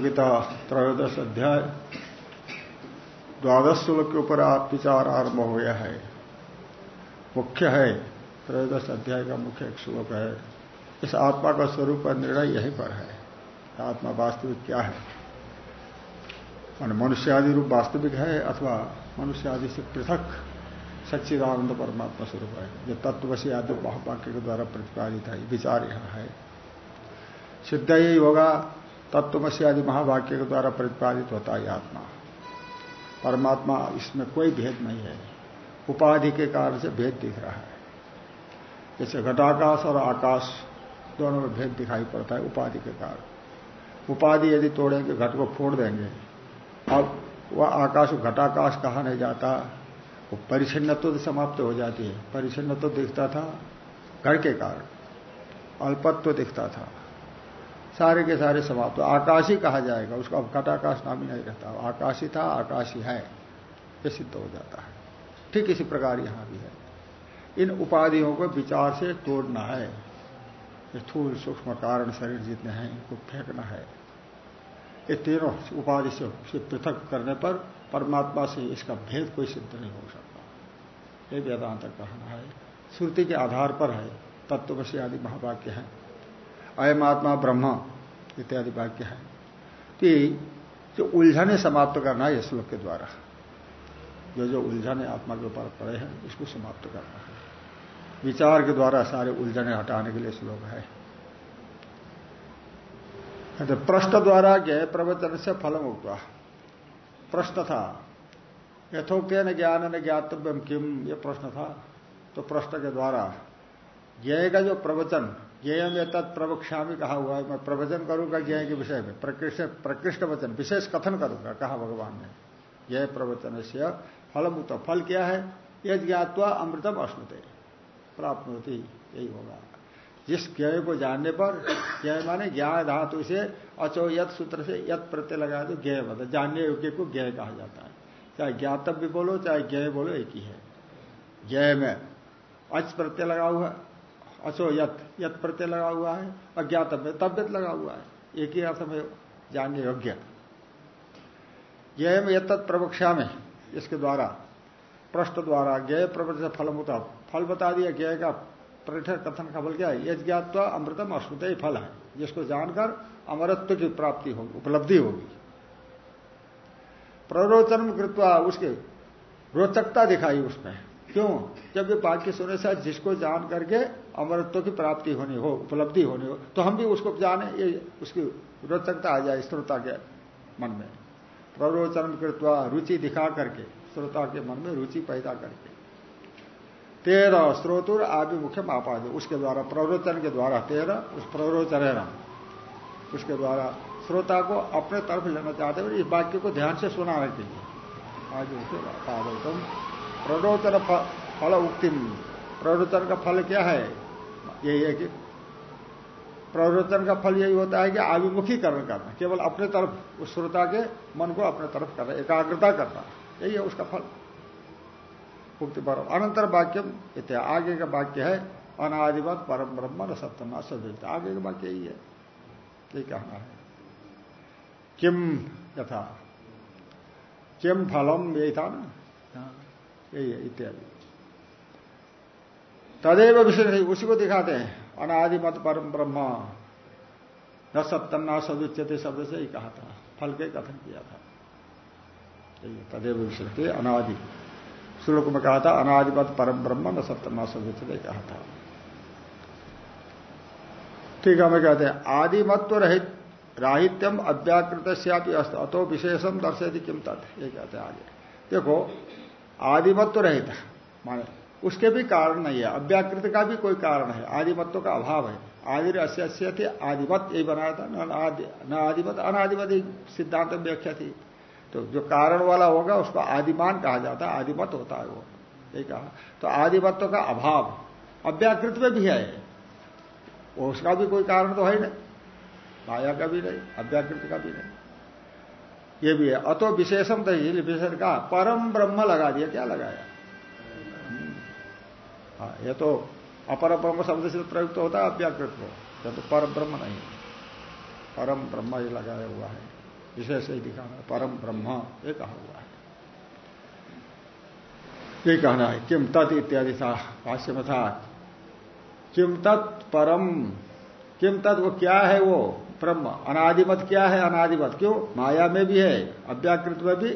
गीता त्रयोदश अध्याय। द्वादश श्लोक के ऊपर आप विचार आरंभ हो गया है। मुख्य है, त्रयोदश अध्याय का मुख्य एक श्लोक है। इस आत्मा का स्वरूप का निर्णय यहीं पर है। आत्मा वास्तविक क्या है? मान मनुष्य आदि रूप वास्तविक है अथवा मनुष्य आदि से पृथक सच्चिदानंद परमात्मा स्वरूप है, जो तत्वशी आदि महावाक्य के द्वारा प्रतिपादित है। विचार यहाँ है। सिद्ध यही होगा तत्वमसी आदि महावाक्य के द्वारा प्रतिपादित होता है आत्मा। परमात्मा इसमें कोई भेद नहीं है। उपाधि के कारण से भेद दिख रहा है। जैसे घटाकाश और आकाश दोनों में भेद दिखाई पड़ता है उपाधि के कारण। उपाधि यदि तोड़ेंगे, घट को फोड़ देंगे, अब वह आकाश घटाकाश कहा नहीं जाता, वो परिचिन्नत्व तो समाप्त हो जाती है। परिचिन्नत्व तो दिखता था घट के कारण, अल्पत्व तो दिखता था। सारे के सारे समाप्त तो आकाशी कहा जाएगा, उसको अब घटाकाश नाम ही नहीं रहता। आकाशी था, आकाशी है, ये सिद्ध हो जाता है। ठीक इसी प्रकार यहाँ भी है। इन उपाधियों को विचार से तोड़ना है। स्थूल सूक्ष्म कारण शरीर जितने हैं, इनको फेंकना है। ये तीनों उपाधि से पृथक करने पर परमात्मा से इसका भेद कोई सिद्ध नहीं हो सकता। ये वेदांत कहना है। श्रुति के आधार पर है तत्वशी आदि महावाक्य है। अयम आत्मा ब्रह्म इत्यादि वाक्य है। कि जो उलझने समाप्त करना है श्लोक के द्वारा। जो जो उलझने आत्मा के ऊपर पड़े हैं, इसको समाप्त करना है। विचार के द्वारा सारे उलझने हटाने के लिए श्लोक है। तो प्रश्न द्वारा ज्ञ प्रवचन से फलम उठवा प्रश्न था यथोक्त न ज्ञान न ज्ञातव्यम किम? यह प्रश्न था। तो प्रश्न के द्वारा ज्ञ का जो प्रवचन ज्ञ में तत् प्रवक्षामी कहा हुआ है। मैं प्रवचन करूँगा ज्ञ के विषय में। प्रकृष्ट प्रकृष्ट वचन, विशेष कथन करूँगा, कहा भगवान ने। ज्ञ प्रवचन से फलमुत फल क्या है? यह ज्ञातवा अमृतम अश्नुते। प्राप्त होती यही होगा। जिस ज्ञ को जानने पर ज्ञ माने ज्ञान धातु से, अचो यथ सूत्र से यथ प्रत्यय लगाए तो ज्ञ मतलब जानने योग्य को ज्ञ कहा जाता है। चाहे ज्ञातव्य बोलो, चाहे ज्ञ बोलो, एक ही है। ज्ञ में अच प्रत्यय लगा हुआ अचो यथ यथ प्रत्यय लगा हुआ है, अज्ञात अज्ञातव्य तब्यत लगा हुआ है। एक ही अर्थ में जानने योग्य। ज्ञ में यथ प्रवक्षा में इसके द्वारा, प्रश्न द्वारा ज्ञ प्रवृत्ति फल फल फल बता दिया ज्ञ का परिठर कथन का फल क्या है? यज अमृतम अश्रुत ही फल है। जिसको जानकर अमरत्व की प्राप्ति होगी, उपलब्धि होगी। प्ररोचन कृत्वा उसके रोचकता दिखाई उसमें। क्यों? जब ये वाक्य सुने से जिसको जान करके अमरत्व की प्राप्ति होनी हो, उपलब्धि होनी हो तो हम भी उसको जाने, ये उसकी रोचकता आ जाए श्रोता के मन में। प्ररोचन कृत्वा रुचि दिखा करके, श्रोता के मन में रुचि पैदा करके। तेरह स्रोतुर आदि आभिमुख्य मापाद, उसके द्वारा, प्रवचन के द्वारा तेरह उस प्रवचन उसके द्वारा श्रोता को अपने तरफ़ लेना चाहते हैं इस वाक्य को ध्यान से सुनाने के लिए आज उसे पादोतम। प्ररोचन फल उक्तिम। प्ररोचन का फल क्या है? यही है कि प्ररोचन का फल यही होता है कि आभिमुखीकरण करना केवल अपने तरफ़ उस श्रोता के मन को अपने तरफ़ करना एकाग्रता करना यही है उसका फल। उक्ति परम अनंतर वाक्यम इत्या आगे का वाक्य है अनादिवत परम ब्रह्म न सत्यम असद आगे का वाक्य यही है। ये कहना है। किम यथा किम फलम यही था ना? हाँ, यही है इत्यादि। तदेव विषय उसी को दिखाते हैं। अनादिमत परम ब्रह्म। न सत्यम न सदुच्यते, शब्द से ही कहा था। फल के कथन किया था। तदेव विषय अनादि। श्लोक में कहा था अनादिपत परम ब्रह्म, न सप्तमा सदुचते कहा था। ठीक है, हमें कहते हैं, आदिमत्व रहित, राहित्यम अव्याकृत श्यापी अतो विशेषम दर्शयति किम तत्? ये कहते हैं आगे। देखो, आदिमत्व रहित, माने उसके भी कारण नहीं है। अव्याकृत का भी कोई कारण है। आदिमत्व का अभाव है। आदि अश्य थे आदिमत यही बनाया था, न आदिमत अनादिमत सिद्धांत व्याख्या थी। तो जो कारण वाला होगा, उसको आदिमान कहा जाता है आदिमत होता है वो। ये कहा। तो आदिमत्व का अभाव अव्याकृत में भी है। उसका भी कोई कारण तो है ही नहीं। माया का भी नहीं, अव्याकृत का भी नहीं। ये भी है। अतो विशेषम तो विशेषण का परम ब्रह्म लगा दिया। क्या लगाया? हाँ ये तो अपर ब्रह्म शब्द से प्रयुक्त होता है, अव्याकृत को तो पर ब्रह्म नहीं। परम ब्रह्म ये लगाया हुआ है। विशेष ही दिखाना परम ब्रह्म, ये कहा हुआ है। ये कहना है, किम तत् इत्यादि था भाष्य में था। किम तत् परम, किम तत् वो क्या है वो? ब्रह्म। अनादिमत क्या है? अनादिमत। क्यों? माया में भी है, अव्याकृत में भी।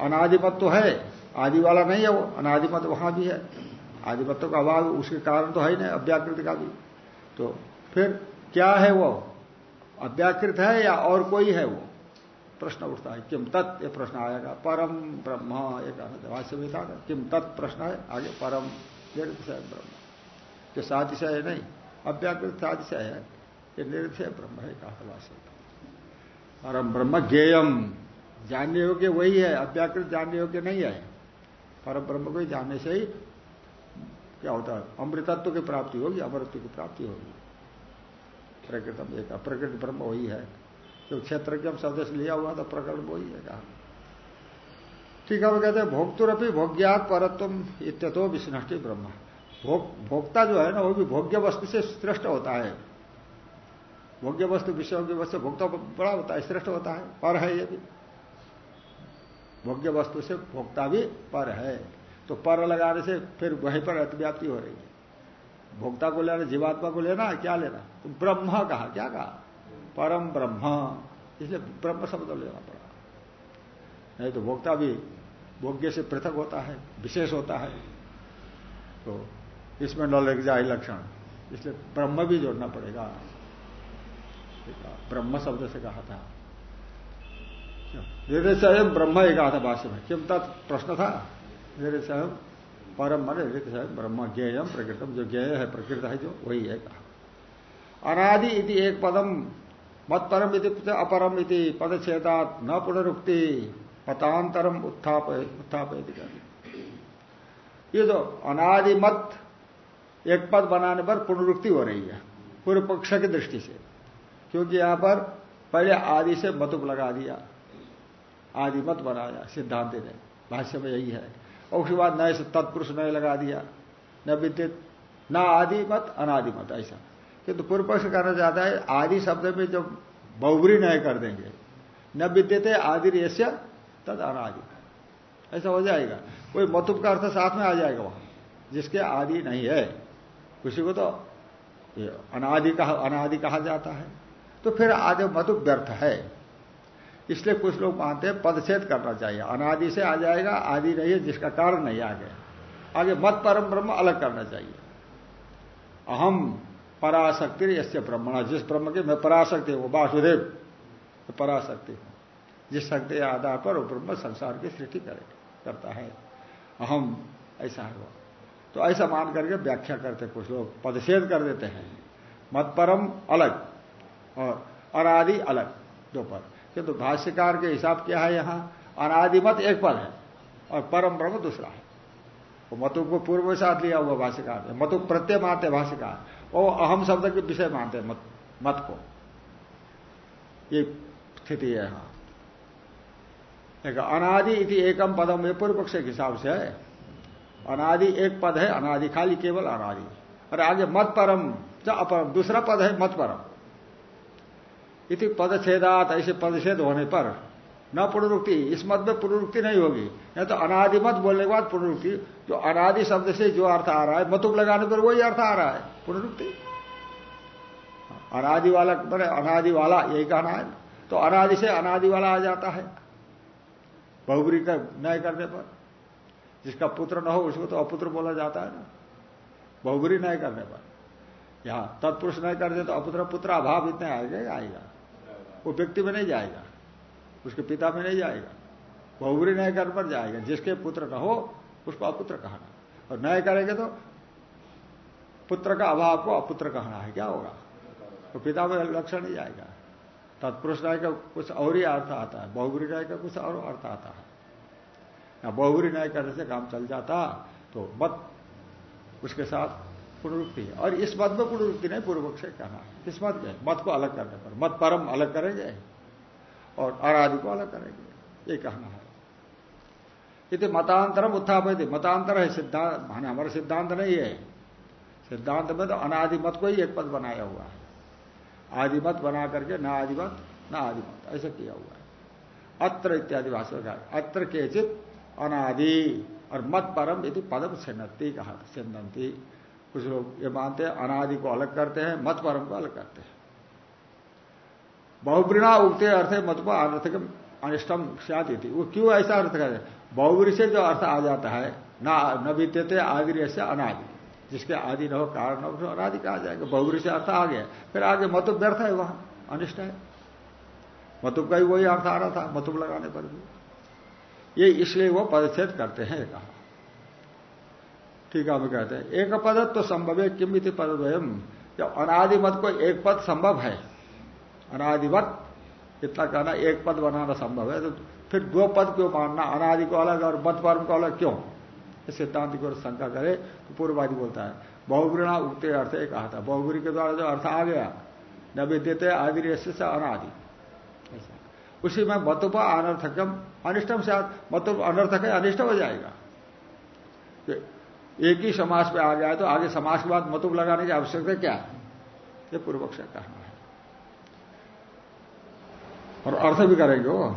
अनादिमत तो है, आदि वाला नहीं है वो। अनादिमत वहाँ भी है। आदिमत्व का अभाव, उसके कारण तो है ही नहीं, अव्याकृत का भी। तो फिर क्या है वो? अव्याकृत है या और कोई है वो? प्रश्न उठता है, किम तत्? प्रश्न आएगा, परम ब्रह्म एक किम तत् प्रश्न है, आगे परम निरतिशय ब्रह्म। जो सातिशय नहीं, अव्याकृत सातिशय है, ये निरतिशय ब्रह्म है, कहा परम ब्रह्म ज्ञेयम, जानने योग्य वही है, अव्याकृत जानने योग्य नहीं है। परम ब्रह्म को जानने से ही क्या होता है? अमृतत्व की प्राप्ति होगी अमृत्व की प्राप्ति होगी। प्रकृतम एक, अप्रकृत ब्रह्म वही है। जो क्षेत्र के हम शब्द से लिया हुआ था, प्रकरण वही है कहा। ठीक है, वो कहते हैं, भोक्तुरपी भोग्यात परत्व इत्यतो विष्णष्टि ब्रह्म। भोग, भोक्ता जो है ना, वो भी भोग्य वस्तु से श्रेष्ठ होता है। भोग्य वस्तु विषय की वस्तु भोक्ता बड़ा होता है, श्रेष्ठ होता है, पर है ये भी। भोग्य वस्तु से भोक्ता भी पर है। तो पर लगाने से फिर वहीं पर अतिव्याप्ति हो रही है। भोक्ता को लेना, जीवात्मा को लेना, क्या लेना? तो ब्रह्म कहा, क्या कहा? परम ब्रह्म। इसलिए ब्रह्म शब्द लेना पड़ा। नहीं तो भोक्ता भी भोग्य से पृथक होता है, विशेष होता है। तो इसमें न लग जाए लक्षण। इसलिए ब्रह्म भी जोड़ना पड़ेगा। ब्रह्म शब्द से कहा था। स्वयं ब्रह्म एक कहा था भाष्य में। किम तत् प्रश्न था। स्वयं परम मन स्वयं ब्रह्म ज्ञेयम प्रकृतम, जो ज्ञेय है, प्रकृत है जो, वही है कहा। अनादि इति एक पदम मत परम इति अपरम इति पदछेदात न पुनरुक्ति पतांतरम उत्थाप उत्थाप ये जो अनादि मत एक पद बनाने पर पुनरुक्ति हो रही है, पूर्व पक्ष की दृष्टि से, क्योंकि यहाँ पर पहले आदि से मतुप लगा दिया, आदि मत बनाया, सिद्धांत ने भाष्य में यही है। और उसके बाद नए से तत्पुरुष नए लगा दिया, न विद्युत, न आदि मत, अनादि मत, ऐसा। किंतु तो पूर्व पक्ष करना चाहता है, आदि शब्द में जब बहुबरी नए कर देंगे, न विद्यते आदि रेश्य तद अनादि। ऐसा हो जाएगा। कोई मतुप का अर्थ साथ में आ जाएगा वहाँ, जिसके आदि नहीं है। उसी को तो अनादि कहा अनादि कहा जाता है। तो फिर आदि मतुप व्यर्थ है। इसलिए कुछ लोग मानते हैं पदच्छेद करना चाहिए। अनादि से आ जाएगा, आदि नहीं है, जिसका कारण नहीं आ गया आगे मत परम ब्रह्म अलग करना चाहिए। अहम पराशक्ति यश्य ब्रह्मणा। जिस ब्रह्म के मैं पराशक्ति हूँ, वासुदेव पराशक्ति हूँ। जिस शक्ति आधार पर वो ब्रह्म संसार की सृष्टि करे, करता है। अहम, ऐसा है वो। तो ऐसा मान करके व्याख्या करते कुछ लोग। पदच्छेद कर देते हैं। मत परम अलग और अनादि अलग, दो पद। किंतु तो भाष्यकार के हिसाब क्या है यहाँ? अनादिमत एक पद है और परम ब्रह्म दूसरा है। वो मतु को पूर्व साथ लिया हुआ भाष्यकार है। मतु प्रत्यय मानते भाष्यकार। वो अहम शब्द के विषय मानते मत, मत को। ये स्थिति है यहाँ। एक अनादि इति एकम पदम ये पूर्व पक्ष के हिसाब से है। अनादि एक पद है अनादि खाली केवल अनादि। और आगे मत परम अपरम दूसरा पद है मत परम इति पदछेदात, ऐसे पदछेद होने पर। न पुनरुक्ति, इस मत में पुनरुक्ति नहीं होगी। या तो अनादिमत बोलने के बाद पुनरुक्ति। जो अनादि शब्द से जो अर्थ आ रहा है, मतुक लगाने पर वही अर्थ आ रहा है, पुनरुक्ति। अनादि वाला बने अनादि वाला यही कहना है। तो अनादि से अनादि वाला आ जाता है, बहुबरी का न्याय करने पर। जिसका पुत्र न हो, उसको तो अपुत्र बोला जाता है ना। बहुबरी न्याय करने पर। यहाँ तत्पुरुष न्याय कर दे तो अपुत्र पुत्र अभाव इतने आएगा आएगा। वो व्यक्ति में नहीं जाएगा। उसके पिता में नहीं जाएगा। बहुबरी न्याय कर पर जाएगा। जिसके पुत्र न हो, उसको अपुत्र कहना और न्याय करेंगे तो पुत्र का अभाव को अपुत्र कहना है। क्या होगा? तो पिता में लक्षण नहीं जाएगा। तत्पुरुष न्याय का कुछ और ही अर्थ आता है। बहुबरी न्याय का कुछ और अर्थ आता है। या बहुबरी न्याय करने से काम चल जाता तो मत उसके साथ पुनरुक्ति है। और इस मत में पुनरुक्ति नहीं पूर्व पक्ष कहना। किस मत में, मत को अलग करने पर। मत परम अलग करेंगे और अराधि को अलग करेंगे। ये कहना है। ये मतांतरम उत्थापित मतांतर है सिद्धांत, माने हमारा सिद्धांत नहीं है। सिद्धांत में तो अनादि मत को ही एक पद बनाया हुआ है। आदिमत बना करके ना आदिमत ना आदिमत ऐसा किया हुआ है। अत्र इत्यादि भाषा का अत्र केचित अनादि। और मत परम यदि पदम छिन्नती कहा छिन्नती कुछ लोग ये मानते हैं, अनादि को अलग करते हैं, मत परम को अलग करते हैं। बहुब्रीणा उगते अर्थ है मत को अनिष्टम सियाती थी वो क्यों ऐसा अर्थ करते बहुबरी से जो अर्थ आ जाता है, ना, न बीतते आदि से अनादि। जिसके आदि न हो, कारण न हो अनादि कहा जाएगा। बहुबरी से अर्थ आ गया। फिर आगे मतुब व्यर्थ है वहाँ, अनिष्ट है। मतुब का ही वही अर्थ आ रहा था मतुब लगाने पर भी। ये इसलिए वो पदच्छेद करते हैं कहा। ठीक है कहते हैं, एक पद तो संभव है किम इति पद जब अनादि मत को एक पद संभव है? अनादिवत इतना कहना एक पद बनाना संभव है तो फिर दो पद क्यों मानना? अनादि को अलग और मत परम को अलग क्यों? सिद्धांत की ओर शंका करे तो पूर्ववादी बोलता है, बहुगुणा उगते अर्थ एक कहा था। बहुगुरी के द्वारा जो अर्थ आ गया, न विद्यते आदि से अनादि। उसी में मतुप अनर्थकम अनिष्टम से मतुप अनर्थक अनिष्ट हो जाएगा। एक ही समाज में आ है तो आगे समाज के बाद मतुब लगाने की आवश्यकता क्या ये पूर्व पक्ष कहना है। और अर्थ भी करेंगे वो।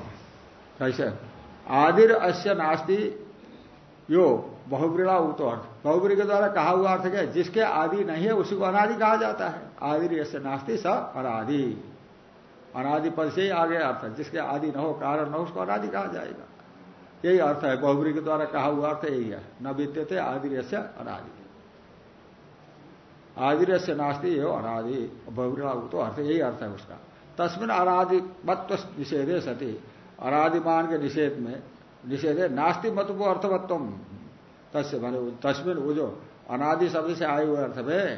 कैसे आदिर अश्य नास्ती यो बहुब्रीड़ा उतो अर्थ। बहुब्री के द्वारा कहा हुआ अर्थ क्या जिसके आदि नहीं है, उसी को अनादि कहा जाता है। आदिर ऐसे नास्ती स अनादि। अनादि पद से ही आगे अर्थ जिसके आदि न हो, कारण न हो, उसको अनादि कहा जाएगा। यही अर्थ है। बहुबरी के द्वारा कहा हुआ अर्थ यही है। न बीते थे आदि से अनादि। आदि से नास्ती हो अनादि। बहुब्रीड़ा तो अर्थ, यही अर्थ है उसका। तस्मिन अनादि मत्व निषेधे सती। अनादिमान के निषेध में, निषेधे नास्ति मत वो अर्थवत्व तस्य माने, तस्मिन वो जो अनादि शब्द से आए हुए अर्थ में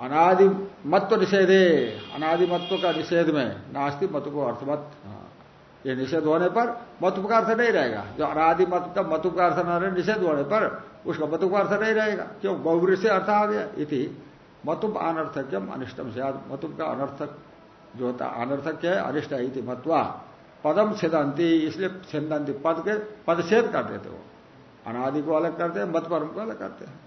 अनादि मत्व निषेधे अनादि मत्व का निषेध में नास्ति मत को अर्थवत। हाँ। ये निषेध होने पर मतु का अर्थ नहीं रहेगा। जो अनादि मत का मतु का अर्थ न निषेध होने पर उसका मतु का अर्थ नहीं रहेगा। क्यों? बहुबरी से अर्थ आ गया। इति मतुप अनर्थक्यम अनिष्टम से मतुप का अनर्थक जो होता अनर्थक है, अनिष्ट है मत्वा पदम छेदंती। इसलिए छेदंती पद के पदछेद कर देते हो। अनादि को अलग करते हैं, मत परम को अलग करते हैं।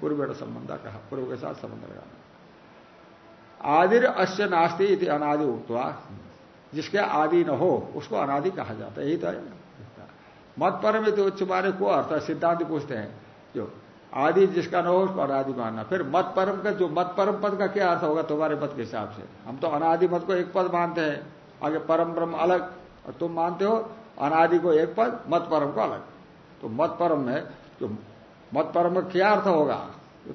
पूर्व संबंध कहा, पूर्व के साथ संबंध लगाना। आदिर अश्य नास्ती इति अनादि उक्तवा जिसके आदि न हो, उसको अनादि कहा जाता है। यही तो है। मत परम तो उच्च माने को अर्थ सिद्धांत पूछते हैं। जो आदि जिसका न हो, उसको अनादि मानना। फिर मत परम का, जो मत परम पद का क्या अर्थ होगा तुम्हारे पद के हिसाब से? हम तो अनादि मत को एक पद मानते हैं। आगे परम ब्रह्म अलग, और तुम मानते हो अनादि को एक पद, मत परम को अलग। तो मत परम में, जो मत परम में क्या अर्थ होगा?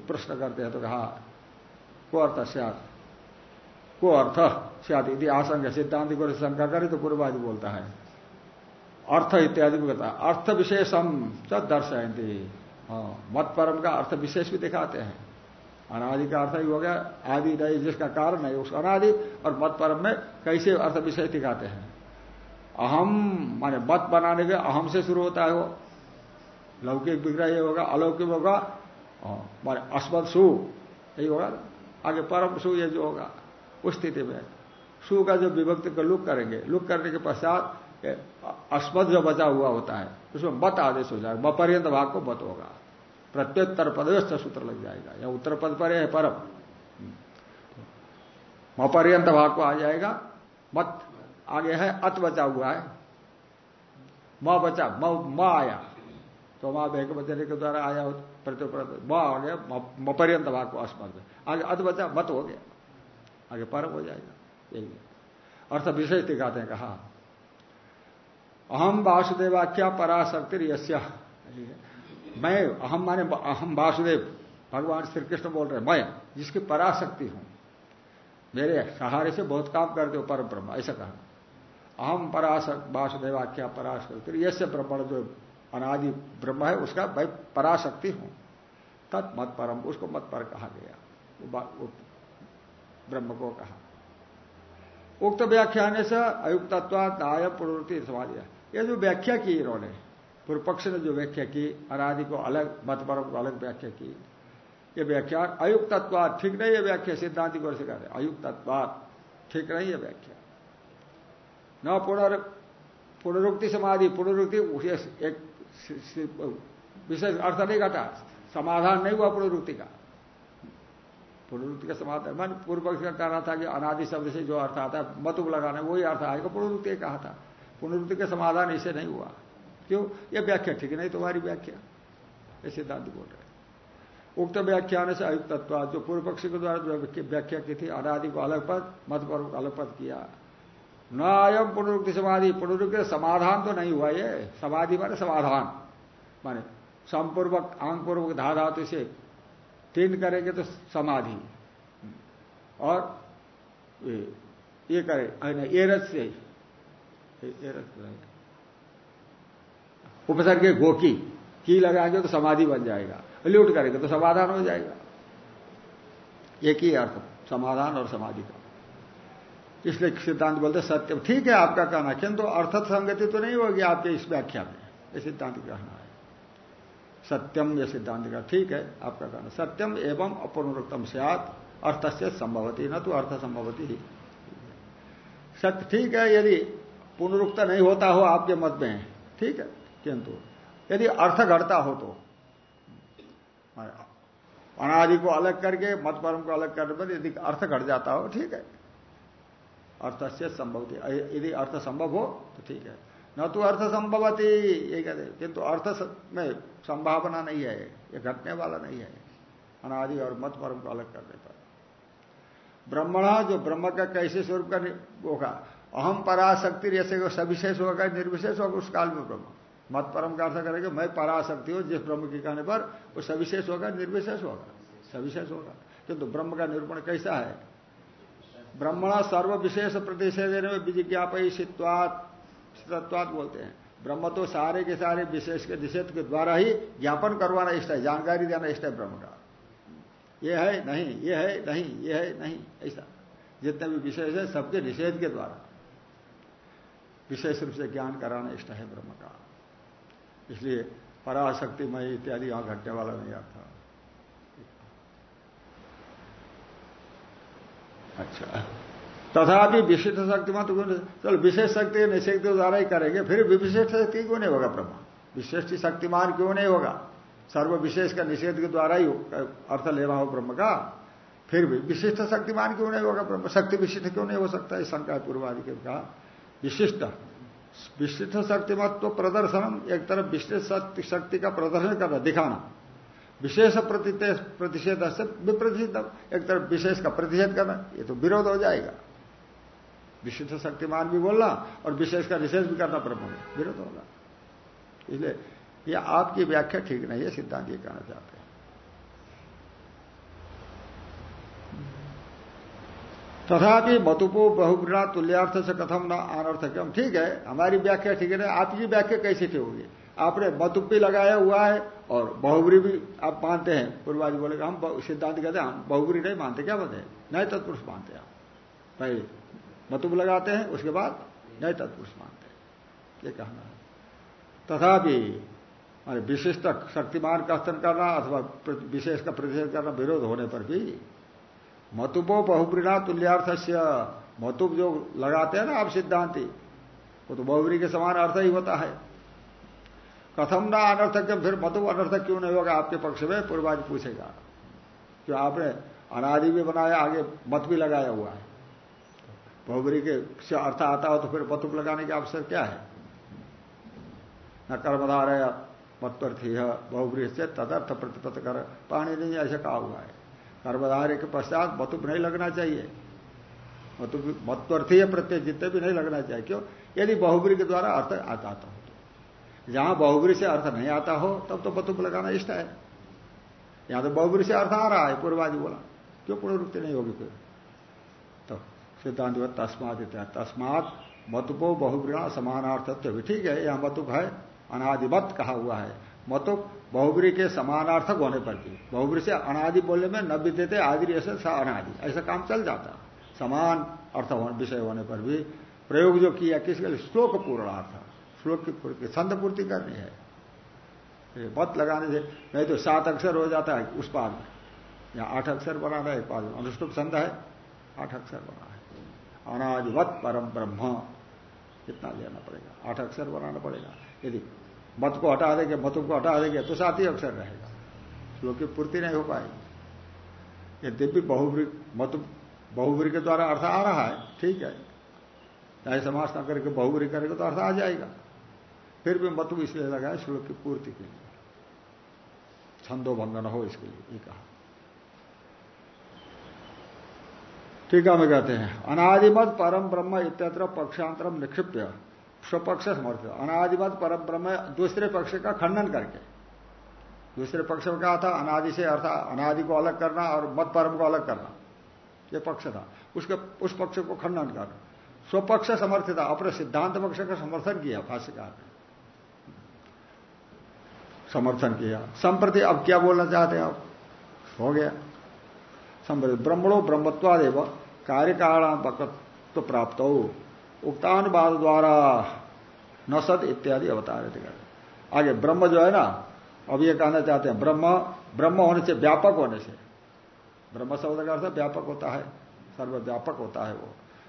प्रश्न करते हैं तो कहा, को अर्थ सियात को अर्थ सियात यदि आशंक, सिद्धांत को शंका करे तो पूर्वादि बोलता है। अर्थ इत्यादि भी कहता है। अर्थ विशेषम च दर्शयती हाँ मत परम का अर्थ विशेष भी दिखाते हैं। अनादि का अर्थ ही हो गया, आदि नहीं, जिसका कारण है, उस अनादि और मत परम में कैसे अर्थ विषय दिखाते हैं। अहम, माने मत बनाने के अहम से शुरू होता है वो। लौकिक विग्रह ये होगा, अलौकिक होगा माने अस्मत सु, यही होगा, आगे परम सु ये जो होगा। उस स्थिति में सु का जो विभक्ति का लुक करेंगे, लुक करने के पश्चात अस्मद जो बचा हुआ होता है, उसमें मत आदेश हो जाएगा पर्यंत भाग को मत होगा। प्रत्युत्तर पदव्यस्त सूत्र लग जाएगा, या उत्तर पद पर है परम। पर्यंत भाग को आ जाएगा, मत आगे है, अत बचा हुआ है। म बचा, म आया। तो माँ बेग बचने के द्वारा आया प्रत्युपर म आ गया मपर्यंत भाग को अस्मद। आगे अत बचा, मत हो गया। आगे परम हो जाएगा, यही अर्थ विशेष दिखाते हैं, कहा अहम वासुदेवाख्या पराशक्ति यश्य मैं अहम माने अहम वासुदेव, भगवान श्री कृष्ण बोल रहे मैं, जिसकी पराशक्ति हूँ, मेरे सहारे से बहुत काम करते हो, परम ब्रह्म, ऐसा कहा। अहम पराशक, वासुदेव आख्या पराशक्ति यश ब्रह्मण जो अनादि ब्रह्म है, उसका भाई पराशक्ति हूँ। तत् मत परम उसको मत पर कहा गया। ब्रह्म को कहा। उक्त व्याख्यान से अयुक्तत्वा नाय पुनरुति समाधि ये जो व्याख्या की इन्होंने पूर्व पक्ष ने जो व्याख्या की, अनादि को अलग मत परम को अलग व्याख्या की, ये व्याख्या अयुक्तत्वाद ठीक नहीं है व्याख्या सिद्धांति को सिखा रहे अयुक्तत्वाद ठीक नहीं है व्याख्या। न पुनर्, पुनरुक्ति समाधि, पुनरुक्ति एक विशेष अर्थ नहीं घटा। समाधान नहीं हुआ पुनरुक्ति का। पुनरुक्ति का समाधान मान पूर्व पक्ष का कहना था कि अनादि शब्द से जो अर्थ आता है मतुब लगाना, वही अर्थ आएगा। पुनरुक्ति कहा था। पुनरुक्ति का समाधान इसे नहीं हुआ। क्यों? यह व्याख्या ठीक नहीं तुम्हारी व्याख्या। ये सिद्धांत बोल रहे उक्त व्याख्यान से अयुक्त तत्व जो पूर्व पक्ष के द्वारा जो व्याख्या की थी, अनादि को अलग पद मत पर अलग पद किया। न अयम पुनरुक्ति समाधि। पुनरुक्ति समाधान तो नहीं हुआ ये। समाधि माने समाधान। माने समपूर्वक आंग पूर्वक धा धातु से तीन करेंगे तो समाधि। और ये करे एरस से एरस उपसर्ग गोकी, की लगाएँगे तो समाधि बन जाएगा, ल्यूट करेंगे तो समाधान हो जाएगा। एक ही अर्थ, समाधान और समाधि का। इसलिए सिद्धांत बोलते सत्य, ठीक है, आपका कहना, किंतु अर्थत संगति तो नहीं होगी आपके इस व्याख्या में, ये सिद्धांत कहना सत्यम यह सिद्धांत का, ठीक है, आपका कहना। सत्यम एवं अपुनरुक्तम से अर्थ से संभवती, न तो अर्थ संभवती ही। सत्य ठीक है, यदि पुनरुक्त नहीं होता हो आपके मत में, ठीक है, किंतु यदि अर्थ घटता हो तो। अनादि को अलग करके, मत परम को अलग करने पर यदि अर्थ घट जाता हो, ठीक है। अर्थ से संभव यदि अर्थ संभव हो तो ठीक है। न तो अर्थ संभवती, ये कहते किंतु अर्थ में संभावना नहीं है, ये घटने वाला नहीं है। अनादि और मत परम को अलग करने पर ब्रह्मणा, जो ब्रह्म का कैसे स्वरूप का होगा? अहम पराशक्ति जैसे सविशेष होगा, निर्विशेष होगा, उस काल में ब्रह्म। मत परम का अर्थ करेंगे, मैं पराशक्ति हूँ, जिस ब्रह्म के कहने पर वो सविशेष होगा, निर्विशेष होगा। सविशेष होगा। किंतु ब्रह्म का निरूपण कैसा है? ब्रह्मणा सर्व विशेष प्रतिषेध में विजिज्ञापित्वात बोलते हैं। ब्रह्म तो सारे के सारे विशेष के निषेध के द्वारा ही ज्ञापन करवाना इष्ट है, जानकारी देना इष्ट है ब्रह्म का। यह है, नहीं, ये है, नहीं, ये है, नहीं, ऐसा। जितने भी विशेष है, सबके निषेध के द्वारा। विशेष रूप से ज्ञान कराना इष्ट है ब्रह्म का। इसलिए पराशक्तिमय इत्यादि यहाँ घटने वाला नहीं आता। अच्छा। तथापि विशिष्ट शक्ति मत गुण चलो, विशेष शक्ति निषेध द्वारा ही करेंगे, फिर विशिष्ट शक्ति क्यों नहीं होगा ब्रह्म? विशिष्ट शक्तिमान क्यों नहीं होगा? सर्व विशेष का निषेध के द्वारा ही अर्थ लेना हो ब्रह्म का। फिर भी विशिष्ट शक्तिमान क्यों नहीं होगा ब्रह्म? शक्ति विशिष्ट क्यों नहीं हो सकता है? शंका पूर्वादि के कहा। विशिष्ट। विशिष्ट शक्तिमत्व तो प्रदर्शनम, एक तरफ़ विशिष्ट शक्ति का प्रदर्शन करना, दिखाना। विशेष प्रतिषेध से विप्रतिषेध एक तरफ़ विशेष का प्रतिषेध करना, ये तो विरोध हो जाएगा। विशिष्ट शक्तिमान भी बोलना और विशेष का निषेध भी करना ब्रह्म में। विरोध होगा। इसलिए ये आपकी व्याख्या ठीक नहीं है, सिद्धांत ये कहना चाहते हैं। तथापि मतुपो बहुग्रणा तुल्यार्थ से कथम न अनर्थक्यम। ठीक है, हमारी व्याख्या ठीक है आपकी व्याख्या कैसे ठीक होगी? आपने मतुप भी लगाया हुआ है और बहुबरी भी आप मानते हैं। पूर्वाजी बोले हम सिद्धांत कहते हैं, हम बहुबरी नहीं मानते, क्या बोलते हैं? नए तत्पुरुष मानते हैं पहले मतुब लगाते हैं, उसके बाद नए तत्पुरुष मानते हैं। ये कहना है। तथापि विशिष्ट शक्तिमान कथन करना अथवा विशेष का प्रतिषेध करना विरोध होने पर भी मतुबो बहुब्रीणा तुल्यार्थ से मतुब जो लगाते हैं ना आप सिद्धांति, वो तो बहुबरी के समान अर्थ ही होता है। कथम ना अनर्थक फिर मतुब अनर्थक क्यों नहीं होगा आपके पक्ष में? पूर्वाज पूछेगा। क्यों? आपने अनादि भी बनाया, आगे मत भी लगाया हुआ है। बहुबरी के से अर्थ आता हो तो फिर मतुब लगाने के अवसर क्या है? न कर्मधार है मत्वर्थी है बहुबरी से तदर्थ प्रतिपत कर। पानी नहीं ऐसा कहा हुआ है। कर्मधार्य के पश्चात मतुब नहीं लगना चाहिए। मतुब मत्वर्थी प्रत्यय जितने भी नहीं लगना चाहिए। क्यों? यदि बहुबरी के द्वारा अर्थ आता हो तो। जहाँ बहुबरी से अर्थ नहीं आता हो, तब तो मतुब लगाना इष्ट है। यहाँ तो बहुबरी से अर्थ आ रहा है पूर्वाजी बोला। क्यों पुनरुक्ति नहीं होगी फिर? सिद्धांत तस्मात तस्मात मतुपो बहुग्रीणा समानार्थत्व भी। ठीक है, यह मतुप है, अनादिवत कहा हुआ है। मतुप बहुग्री के समानार्थक होने पर भी। बहुग्री से अनादि बोलने में न विद्यते आदि ऐसे अनादि। ऐसा काम चल जाता। समान अर्थ विषय होने पर भी। प्रयोग जो किया, किसके लिए? श्लोक पूर्णार्थ। श्लोक की पूर्ति, छंद पूर्ति करनी है। मत लगाने से, नहीं तो सात अक्षर हो जाता है उस पाद में। या आठ अक्षर बनाना है, पाद में। अनुष्टुप छंद है, आठ अक्षर बना अनादिवत परम ब्रह्म। इतना लेना पड़ेगा। आठ अक्षर बनाना पड़ेगा। यदि मत को हटा देंगे, मतों को हटा देंगे तो सात ही अक्षर रहेगा। श्लोक की पूर्ति नहीं हो पाएगी। यद्यपि बहुब्री मत बहुब्री के द्वारा अर्थ आ रहा है, ठीक है। चाहे समाज न करके बहुब्री करेगा तो अर्थ आ जाएगा। फिर भी मतु इसलिए लगाया श्लोक की पूर्ति के लिए। छंदो भंग न हो इसके लिए, ये कहा। है में कहते हैं अनादिमत परम ब्रह्म इत्यत्र पक्षांतरम निक्षिप्य, स्वपक्ष समर्थ अनादिमत परम ब्रह्म दूसरे पक्ष का खंडन करके। दूसरे पक्ष में कहा था, अनादि से अर्थात अनादि को अलग करना और मत परम को अलग करना। यह पक्ष था। उसके, उस पक्ष को खंडन कर। स्वपक्ष समर्थित था, अपने सिद्धांत पक्ष का समर्थन किया, भाष्यकार ने। समर्थन किया। संप्रति अब क्या बोलना चाहते हैं आप? हो गया। संप्रति ब्रह्मणो ब्रह्मत्वादेव कार्यकारणत्व प्राप्त हो उक्तानुवाद द्वारा नसद इत्यादि अवतार आगे ब्रह्म जो है ना, अब ये कहना चाहते हैं, ब्रह्म ब्रह्म होने से व्यापक होने से। ब्रह्म शब्द का अर्थ व्यापक होता है, सर्वव्यापक होता है वो।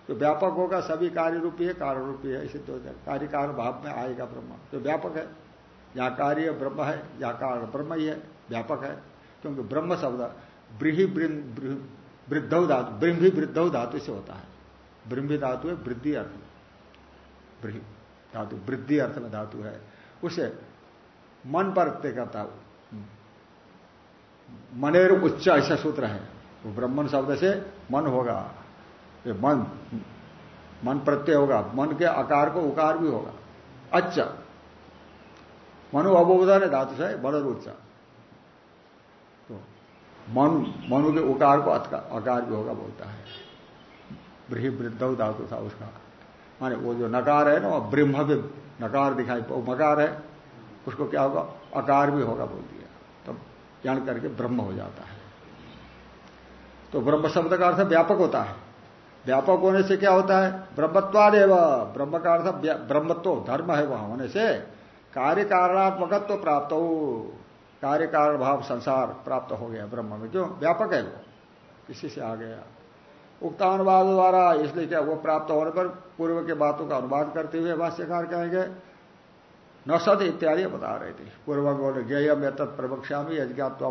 तो व्यापक होगा, सभी कार्य रूपी है कारण रूपी है, इसे तो कार्य कारण भाव में आएगा ब्रह्म। तो व्यापक है यहाँ कार्य ब्रह्म है यहाँ कारण ब्रह्म ही है, व्यापक है। क्योंकि ब्रह्म शब्द ब्रीही वृद्धौ धातु ब्रह्मी वृद्धौ धातु से होता है। ब्रह्मी धातु है वृद्धि अर्थ ब्रही धातु वृद्धि अर्थ में धातु है। उसे मन पर करता मनेर उच्च ऐसा सूत्र है। वो ब्रह्मन शब्द से मन होगा। ये मन मन प्रत्यय होगा। मन के आकार को उकार भी होगा। अच्छा। मनु अबोधन है धातु से बड़ उच्चा। मन मनु के उकार को अकार भी होगा बोलता है। ब्रीही वृद्ध धातु था उसका। माने वो जो नकार है ना ब्रह्म भी नकार दिखाई, वो मकार है, उसको क्या होगा? अकार भी होगा बोल दिया। तब जान करके ब्रह्म हो जाता है। तो ब्रह्म शब्द का अर्थ व्यापक होता है। व्यापक होने से क्या होता है? ब्रह्मत्वाद एवं ब्रह्म का अर्थ ब्रह्मत्व, धर्म है वहाँ होने से। कार्य कारणात्मकत्व प्राप्त हो। कार्य कारण भाव संसार प्राप्त हो गया ब्रह्म में। क्यों? व्यापक है वो। इसी से आ गया उक्तानुवाद द्वारा इसलिए क्या वो प्राप्त होने पर पूर्व के बातों का अनुवाद करते हुए भाष्यकार कहेंगे न सद इत्यादि बता रहे थे। पूर्व बोले, ज्ञेय में तत् प्रवक्ष्यामी यज्ञात्व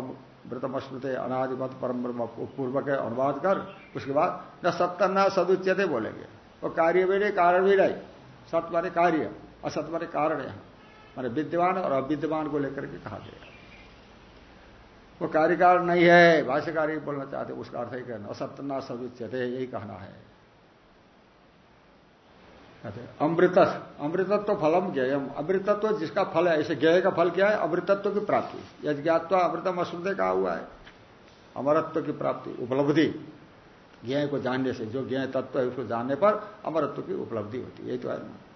व्रतम स्मृत अनादिमत परम ब्रह्म पूर्व के अनुवाद कर, उसके बाद न सत्य न सदुच्यते बोलेंगे। वो तो कार्य भी नहीं, कारण भी नहीं। सत्य कार्य, असत माने कारण यहाँ माने विद्यमान और अविद्यमान को लेकर के कहा गया। वो कार्यकाल नहीं है, भाष्यकारी बोलना चाहते, उसका अर्थ ही कहना असत्य न सदुच्यते यही कहना है। अमृत अमृतत्व तो फलम ज्ञम अमृतत्व तो जिसका फल है ऐसे ज्ञ का फल क्या है? अमृतत्व की प्राप्ति। यज्ञात्व अमृतम अश्रुते कहा हुआ है। अमरत्व की प्राप्ति, उपलब्धि। ज्ञ को जानने से, जो ज्ञ तत्व है, उसको जानने पर अमरत्व की उपलब्धि होती है। यही तो है।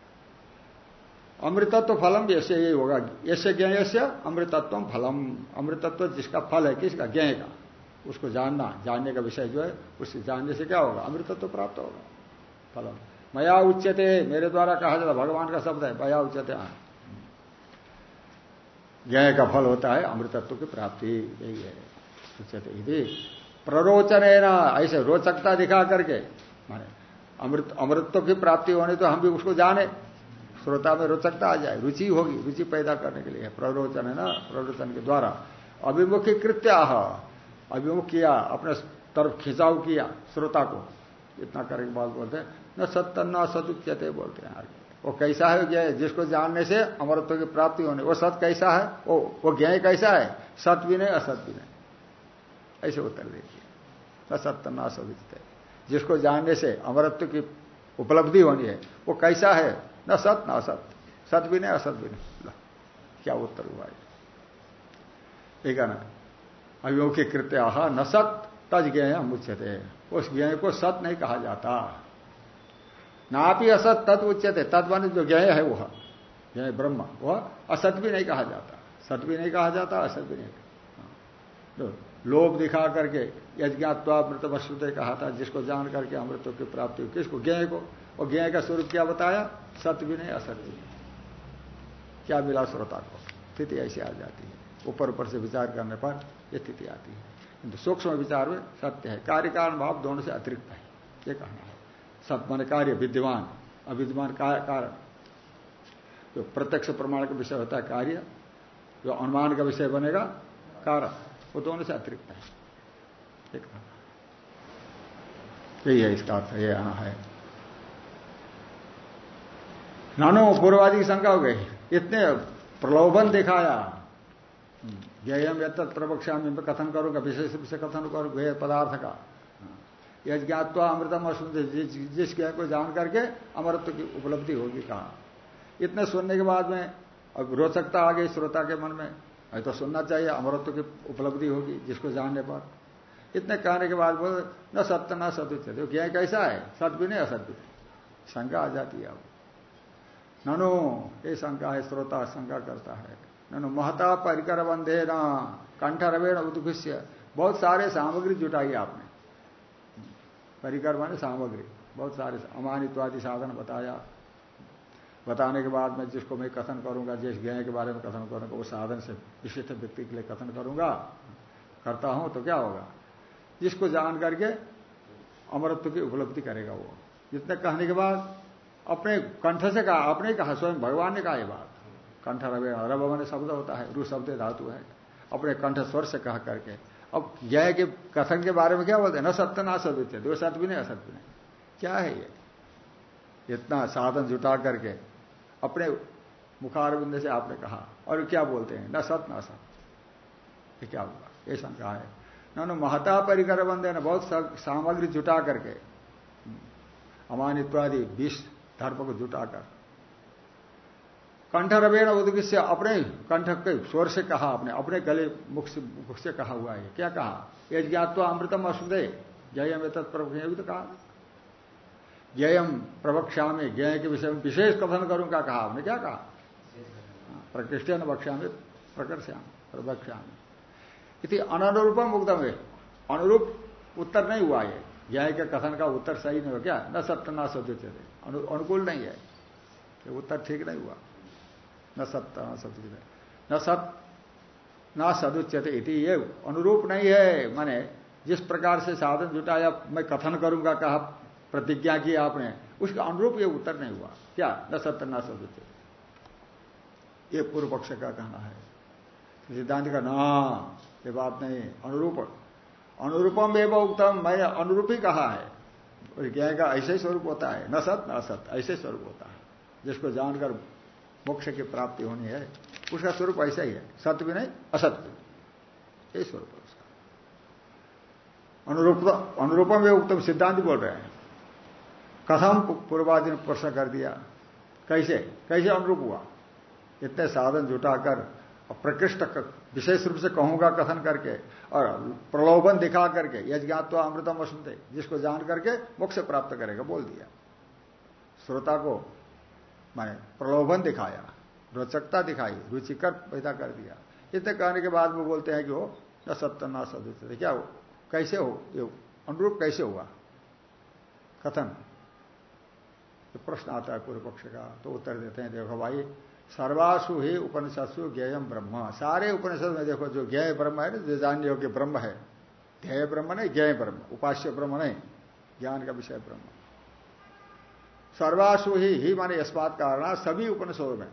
अमृतत्व फलम ऐसे यही होगा। ऐसे ज्ञ से अमृतत्व फलम। अमृतत्व जिसका फल है, किसका? ज्ञ का। उसको जानना, जानने का विषय जो है, उससे जानने से क्या होगा? अमृतत्व प्राप्त होगा। फलम। मया उच्चते मेरे द्वारा कहा जाता भगवान का शब्द है, मया उच्चते ज्ञ का फल होता है, अमृतत्व की प्राप्ति, यही है। उच्चते प्ररोचन है ना ऐसे रोचकता दिखा करके, माने अमृत अमृतत्व की प्राप्ति होने तो हम भी उसको जाने। श्रोता में रोचकता आ जाए, रुचि होगी, रुचि पैदा करने के लिए। प्ररोचन है ना? प्ररोचन के द्वारा। अभिमुखी कृत्य अभिमुख किया अपने तरफ़ खिंचाव किया श्रोता को। इतना करने के बाद बोलते हैं। न सत्य न सदुच्यते बोलते हैं आगे वो कैसा है? ज्ञ जिसको जानने से अमरत्व की प्राप्ति होने। वो सत कैसा है? वो वो ज्ञ कैसा है? सत भी नहीं, असत भी नहीं। ऐसे उत्तर देखिए। न सत्य न सदुच्यते जिसको जानने से अमरत्व की उपलब्धि होनी है, वो कैसा है? न सत, न असत। सत भी नहीं, असत भी नहीं। क्या उत्तर हुआ ठीक है ना अयोग्य कृत्य न सत, तज ज्ञ हम उच्चते उस ज्ञ को सत नहीं कहा जाता। नापी असत तत् उच्चते तत् मान जो ज्ञ है वह। ज्ञ ब्रह्म, वह असत भी नहीं कहा जाता। सत भी नहीं कहा जाता, असत भी नहीं तो लोभ दिखा करके यज्ञात्वामृत वस्तुते कहा था, जिसको जान करके अमृत की प्राप्ति किसको? ज्ञ को। और ज्ञ का स्वरूप क्या बताया? सत्य भी नहीं असत भी नहीं। क्या मिला श्रोता को? स्थिति ऐसी आ जाती है। ऊपर ऊपर से विचार करने पर यह स्थिति आती है। किंतु सूक्ष्म विचार में सत्य है। कार्य कारण भाव दोनों से अतिरिक्त है। ये कहना है। सत मन कार्य, विद्यमान। अविद्यमान कारण। जो प्रत्यक्ष प्रमाण का विषय होता है कार्य, जो अनुमान का विषय बनेगा, कारण। वो दोनों से अतिरिक्त है। यही है इसका अर्थ। ये यहाँ है। नानो पूर्वादि की शंका हो गई। इतने प्रलोभन दिखाया। ज्ञम यद प्रवक्षा में कथन करूँगा विशेष रूप से कथन करूँगा पदार्थ का। यज्ञात्वा अमृतम अशुद्ध जिस ज्ञान को जान करके अमृत की उपलब्धि होगी कहा। इतने सुनने के बाद में अब रोचकता आ गई श्रोता के मन में। तो सुनना चाहिए अमरत्व की उपलब्धि होगी जिसको जानने पर। इतने कहने के बाद बोल, न सत्य न सत्य। ज्ञान कैसा है? सत्य भी नहीं असत्य। शंका आ जाती है ननु, ये शंका है श्रोता शंका करता है। ननु, महता परिकर बंधे न कंठ रवेण उदघुष्य बहुत सारे सामग्री जुटाई आपने। परिकर माने सामग्री, बहुत सारे अमानित्वादी साधन बताया। बताने के बाद मैं जिसको मैं कथन करूँगा, जिस ज्ञान के बारे में कथन करूँगा, वो साधन से विशिष्ट व्यक्ति के लिए कथन करूँगा। करता हूँ तो क्या होगा? जिसको जान करके अमरत्व की उपलब्धि करेगा वो। जितने कहने के बाद अपने कंठ से कहा, आपने कहा, स्वयं भगवान ने कहा यह बात। कंठ रवे रब मैंने शब्द होता है, रू शब्द धातु है। अपने कंठ स्वर से कहा करके। अब ज्ञ के कथन के बारे में क्या बोलते हैं? न सत्य, ना सत्य दो सत्य भी नहीं, असत्य नहीं। क्या है ये? इतना साधन जुटा करके अपने मुखारबिंद से आपने कहा। और क्या बोलते हैं? न सत्य, न सत ये क्या हुआ? ये शंका है। न महता परिकर बंदे न, बहुत सामग्री जुटा करके। अमानित्वादि विष धर्म को जुटाकर। कंठ रवेण उदगित से अपने कंठ के स्वर से कहा आपने, अपने गले मुख से मुख से कहा हुआ है। क्या कहा? यह ज्ञातवा अमृतम अशुदे जयम तत्प्रभु भी तो कहा जयम प्रवक्षा में ज्ञ के विषय में विशेष कथन करूँ करूँगा कहा आपने? क्या कहा? प्रकृष्ट बक्षा में प्रकर्श्याम प्रवक्ष्याम। इति अनुरूपम उगदम है अनुरूप उत्तर नहीं हुआ ये। ज्ञ के कथन का उत्तर सही नहीं हो क्या? न सत्य, न सदुच्य अनुकूल नहीं है। ये उत्तर ठीक नहीं हुआ। न सत्य न सदुच्य न सत, न सदुच्यते इति ये अनुरूप नहीं है। माने जिस प्रकार से साधन जुटाया, मैं कथन करूँगा, कहा प्रतिज्ञा की आपने, उसका अनुरूप ये उत्तर नहीं हुआ। क्या? न सत्य न सदुच्य ये पूर्व पक्ष का कहना है। सिद्धांत का, ना, ये बात नहीं। अनुरूप। अनुरूपम एवं उत्तम मैंने अनुरूप ही कहा है। ज्ञा का ऐसे स्वरूप होता है। न सत, न असत, ऐसे स्वरूप होता है। जिसको जानकर मोक्ष की प्राप्ति होनी है, उसका स्वरूप ऐसा ही है। सत्य भी नहीं असत्य भी। यही स्वरूप है उसका। अनुरूप, अनुरूपम वे उत्तम सिद्धांत बोल रहे हैं। कथम पूर्वादि ने प्रश्न कर दिया, कैसे? कैसे अनुरूप हुआ? इतने साधन जुटाकर प्रकृष्ट विशेष रूप से कहूँगा कथन करके और प्रलोभन दिखा करके यज्ञात तो अमृतम वसुनते, जिसको जान करके मोक्ष प्राप्त करेगा, बोल दिया। श्रोता को माने प्रलोभन दिखाया, रोचकता दिखाई, रुचिकर पैदा कर दिया। इतने कहने के बाद वो बोलते हैं कि हो, न सत्य न सदुचित क्या हो? कैसे हो? ये अनुरूप कैसे हुआ? कथन। तो प्रश्न आता है पूर्व पक्ष का तो उत्तर देते हैं, देखो भाई सर्वासु ही उपनिषदसु ज्ञेयम ब्रह्म। सारे उपनिषद में देखो, जो ज्ञेय ब्रह्म है ना, जो जानने योग्य ब्रह्म है। ध्येय ब्रह्म नहीं, ज्ञेय ब्रह्म। उपास्य ब्रह्म नहीं, ज्ञान का विषय ब्रह्म। सर्वासु ही ही माने इस्पात कारण, सभी उपनिषदों में।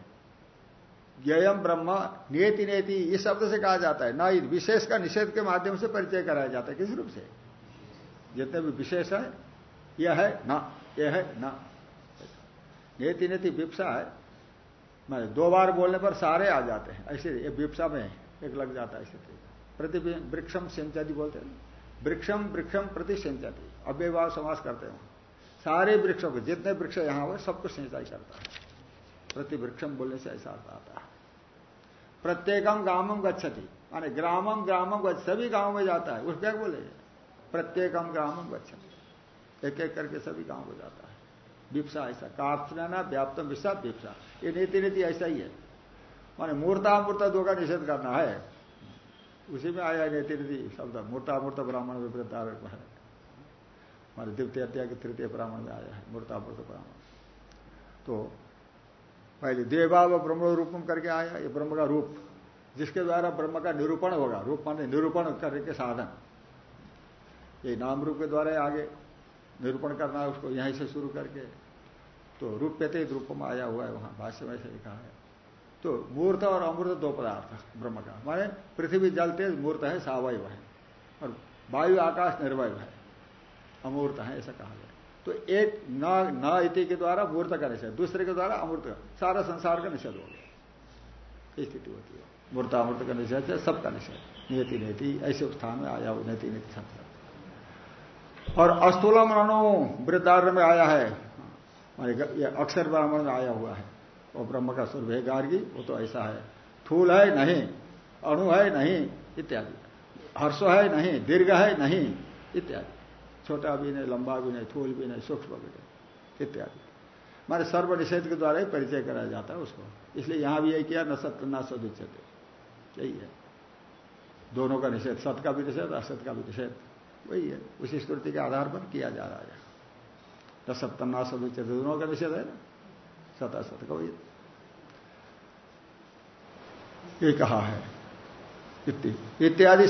ज्ञेयम ब्रह्म, नेति नेति इस शब्द से कहा जाता है। न विशेष का निषेध के माध्यम से परिचय कराया जाता है, किस रूप से। जितने भी विशेष है, यह है, न, यह है, न। नेति नेति विप्सा है मैं दो बार बोलने पर सारे आ जाते हैं। ऐसे ये विप्सा में एक लग जाता है ऐसे प्रति वृक्षम सिंचादी बोलते हैं वृक्षम वृक्षम प्रति सिंचाती अव्यवाह समास करते हैं। सारे वृक्षों को जितने वृक्ष यहाँ हुए सबको सिंचाई करता है। प्रति वृक्षम बोलने से ऐसा अर्थ आता है। प्रत्येकम गामम गच्छति। माने ग्रामम ग्रामम सभी गाँव में जाता है। उस क्या बोले? प्रत्येकम ग्रामम गच्छति। एक एक करके सभी गाँव में जाता है। विप्सा ऐसा। कार्थना व्याप्तम विषा विप्सा ये नीति नीति ऐसा ही है। माने मूर्तामूर्त दो का निषेध करना है। उसी में आया नीति नीति शब्द। मूर्तामूर्त ब्राह्मण विपरीत है। हमारे द्वितीय अध्याय के तृतीय ब्राह्मण में आया है, मूर्तामूर्त ब्राह्मण। तो पहले देवाव ब्रह्म रूपम करके आया, ये ब्रह्म का रूप। जिसके द्वारा ब्रह्म का निरूपण होगा। रूप माने निरूपण करने के साधन। ये नाम रूप के द्वारा आगे निरूपण करना है उसको, यहीं से शुरू करके। तो रूप्यते रूप में आया हुआ है वहाँ, भाष्य में से लिखा है। तो मूर्त और अमूर्त दो पदार्थ ब्रह्म का। माने पृथ्वी जल तेज मूर्त है सावय है, और वायु आकाश निर्वय है, अमूर्त है, ऐसा कहा गया। तो एक न न इति के द्वारा मूर्त का निषेध, दूसरे के द्वारा अमूर्त सारा संसार का निषेध हो गया। स्थिति होती है। मूर्त मूर्तामूर्त का निषेध है, सबका निषेध नियति नीति ऐसे स्थान में आया हो नीति नीति, सब और अस्थूलम अणु वृद्धारण में आया है। अक्षर ब्राह्मण में आया हुआ है। वो ब्रह्म का स्वरूप है गार्गी वो तो ऐसा है। थूल है नहीं, अणु है नहीं, इत्यादि। हर्ष है नहीं, दीर्घ है नहीं, इत्यादि। छोटा भी नहीं, लंबा भी नहीं थूल भी नहीं, सूक्ष्म भी नहीं, इत्यादि। मारे सर्व निषेध के द्वारा ही परिचय कराया जाता है उसको। इसलिए यहाँ भी यही किया, न सत्य न सदुच्चते यही है। दोनों का निषेध, सत का भी निषेध असत का भी निषेध। वही है। उसी स्तुति के आधार पर किया जा रहा है। न सप्तम सदुच्चते दोनों का निषेध है ना। सत असत का ये कहा है। इत्यादि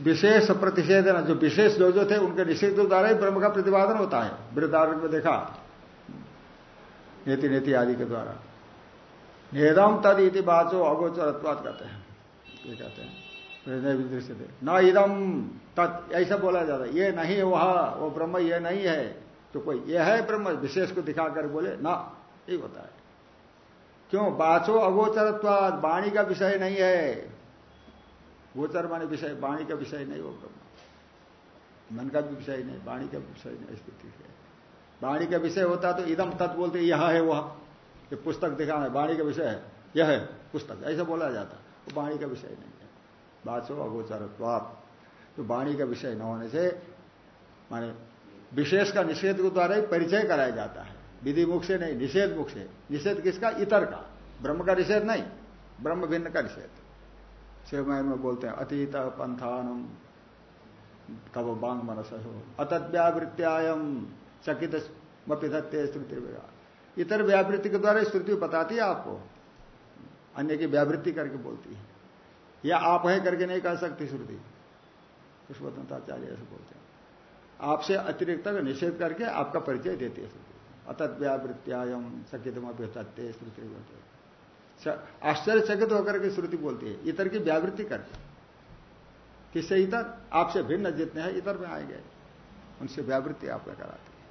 विशेष प्रतिषेध ना जो विशेष जो जो थे, उनके निषेध द्वारा ही ब्रह्म का प्रतिपादन होता है। वृद्धारण में देखा। नीति नीति आदि के द्वारा। नेदम तद इति बाचो अगोचरत्वाद कहते हैं। ये कहते हैं। दृश्य थे न इदम तत्, ऐसा बोला जाता है। ये नहीं वह, वो ब्रह्म ये नहीं है। तो कोई यह है ब्रह्म, विशेष को दिखाकर बोले, ना, यही होता है. क्यों? बाचो अगोचरत्वाद वाणी का विषय नहीं है। गोचर माने विषय, वाणी का विषय नहीं हो ब्रह्म। मन का भी विषय नहीं, वाणी का विषय नहीं स्थिति है। वाणी का विषय होता तो इदम तत् बोलते, यह है वह। ये पुस्तक दिखाना है, वाणी का विषय है। यह है पुस्तक, ऐसा बोला जाता। वो वाणी का विषय नहीं है। बाचो अगोचर तो वाणी का विषय न होने से, माने विशेष का निषेध के द्वारा ही परिचय कराया जाता है। विधि मुख से नहीं, निषेध मुख से। निषेध किसका? इतर का। ब्रह्म का निषेध नहीं, ब्रह्म भिन्न का निषेध। शिवमयन में बोलते हैं, अतीत पंथानम तब बांग मनस हो अतद्व्यावृत्यायम चकित मिधत्ते श्रुति इतर व्यावृत्ति के द्वारा श्रुति बताती है आपको। अन्य की व्यावृत्ति करके बोलती है। या आप है करके नहीं कह सकती श्रुति। स्वतंत्राचार्य ऐसे बोलते हैं। आपसे अतिरिक्त निषेध करके आपका परिचय देती है। श्रुति अतत व्यावृत्यायम चकितम अभिधत्ते श्रुति बोलते आश्चर्यचकित होकर के श्रुति बोलती है, इतर की व्यावृत्ति करके। किससे इतर? आपसे भिन्न जितने हैं, इतर में आए गए उनसे व्यावृत्ति आपने कराती है।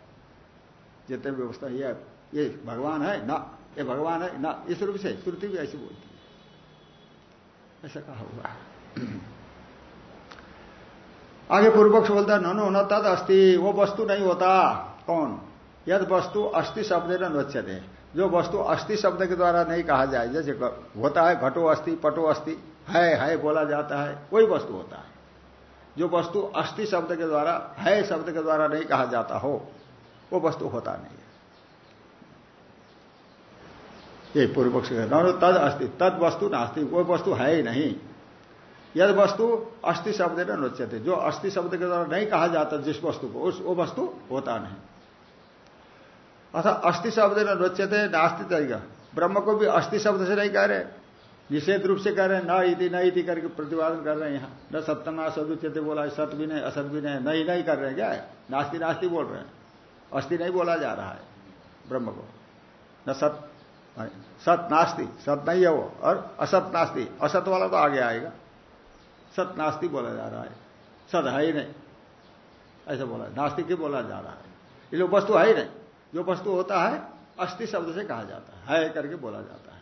जितने व्यवस्था, ये ये भगवान है, ना, ये भगवान है, ना, इस रूप से श्रुति भी ऐसी बोलती है। ऐसा कहा हुआ है। आगे पूर्व पक्ष बोलता नो न तद अस्थि वो वस्तु नहीं होता। कौन? यद वस्तु अस्थि शब्द न नोच्यते जो वस्तु अस्थि शब्द के द्वारा नहीं कहा जाए, जैसे होता है, घटो अस्थि पटो अस्थि है है बोला जाता है, वही वस्तु होता है। जो वस्तु अस्थि शब्द के द्वारा, है शब्द के द्वारा नहीं कहा जाता हो, वो वस्तु होता नहीं है। ये पूर्व पक्ष तद अस्थि तद वस्तु नास्ति, वो वस्तु है ही नहीं। यद वस्तु अस्थि शब्द न नोच्यते जो अस्थि शब्द के द्वारा नहीं कहा जाता जिस वस्तु को, उस वो वस्तु होता नहीं। अथा अस्थि शब्द न रोचते नास्ति तरीका ब्रह्म को भी अस्थि शब्द से नहीं कह रहे। निषेध रूप से कह रहे हैं, न इति न इति करके प्रतिपादन कर रहे हैं यहाँ। न सत्यना सदुच्यते बोला सत भी नहीं, असत भी नहीं नहीं नहीं कर रहे हैं। क्या है? नास्ति नास्ति बोल रहे हैं। अस्थि नहीं बोला जा रहा है ब्रह्म को। न सत सत नास्ति, सत नहीं है वो। और असत नास्ति, असत वाला तो आगे आएगा। सत नास्ति बोला जा रहा है। सत है ही नहीं। ऐसा बोला नास्तिक ही बोला जा रहा है। ये वस्तु है ही नहीं जो वस्तु होता है अस्थि शब्द से कहा जाता है। है करके बोला जाता है।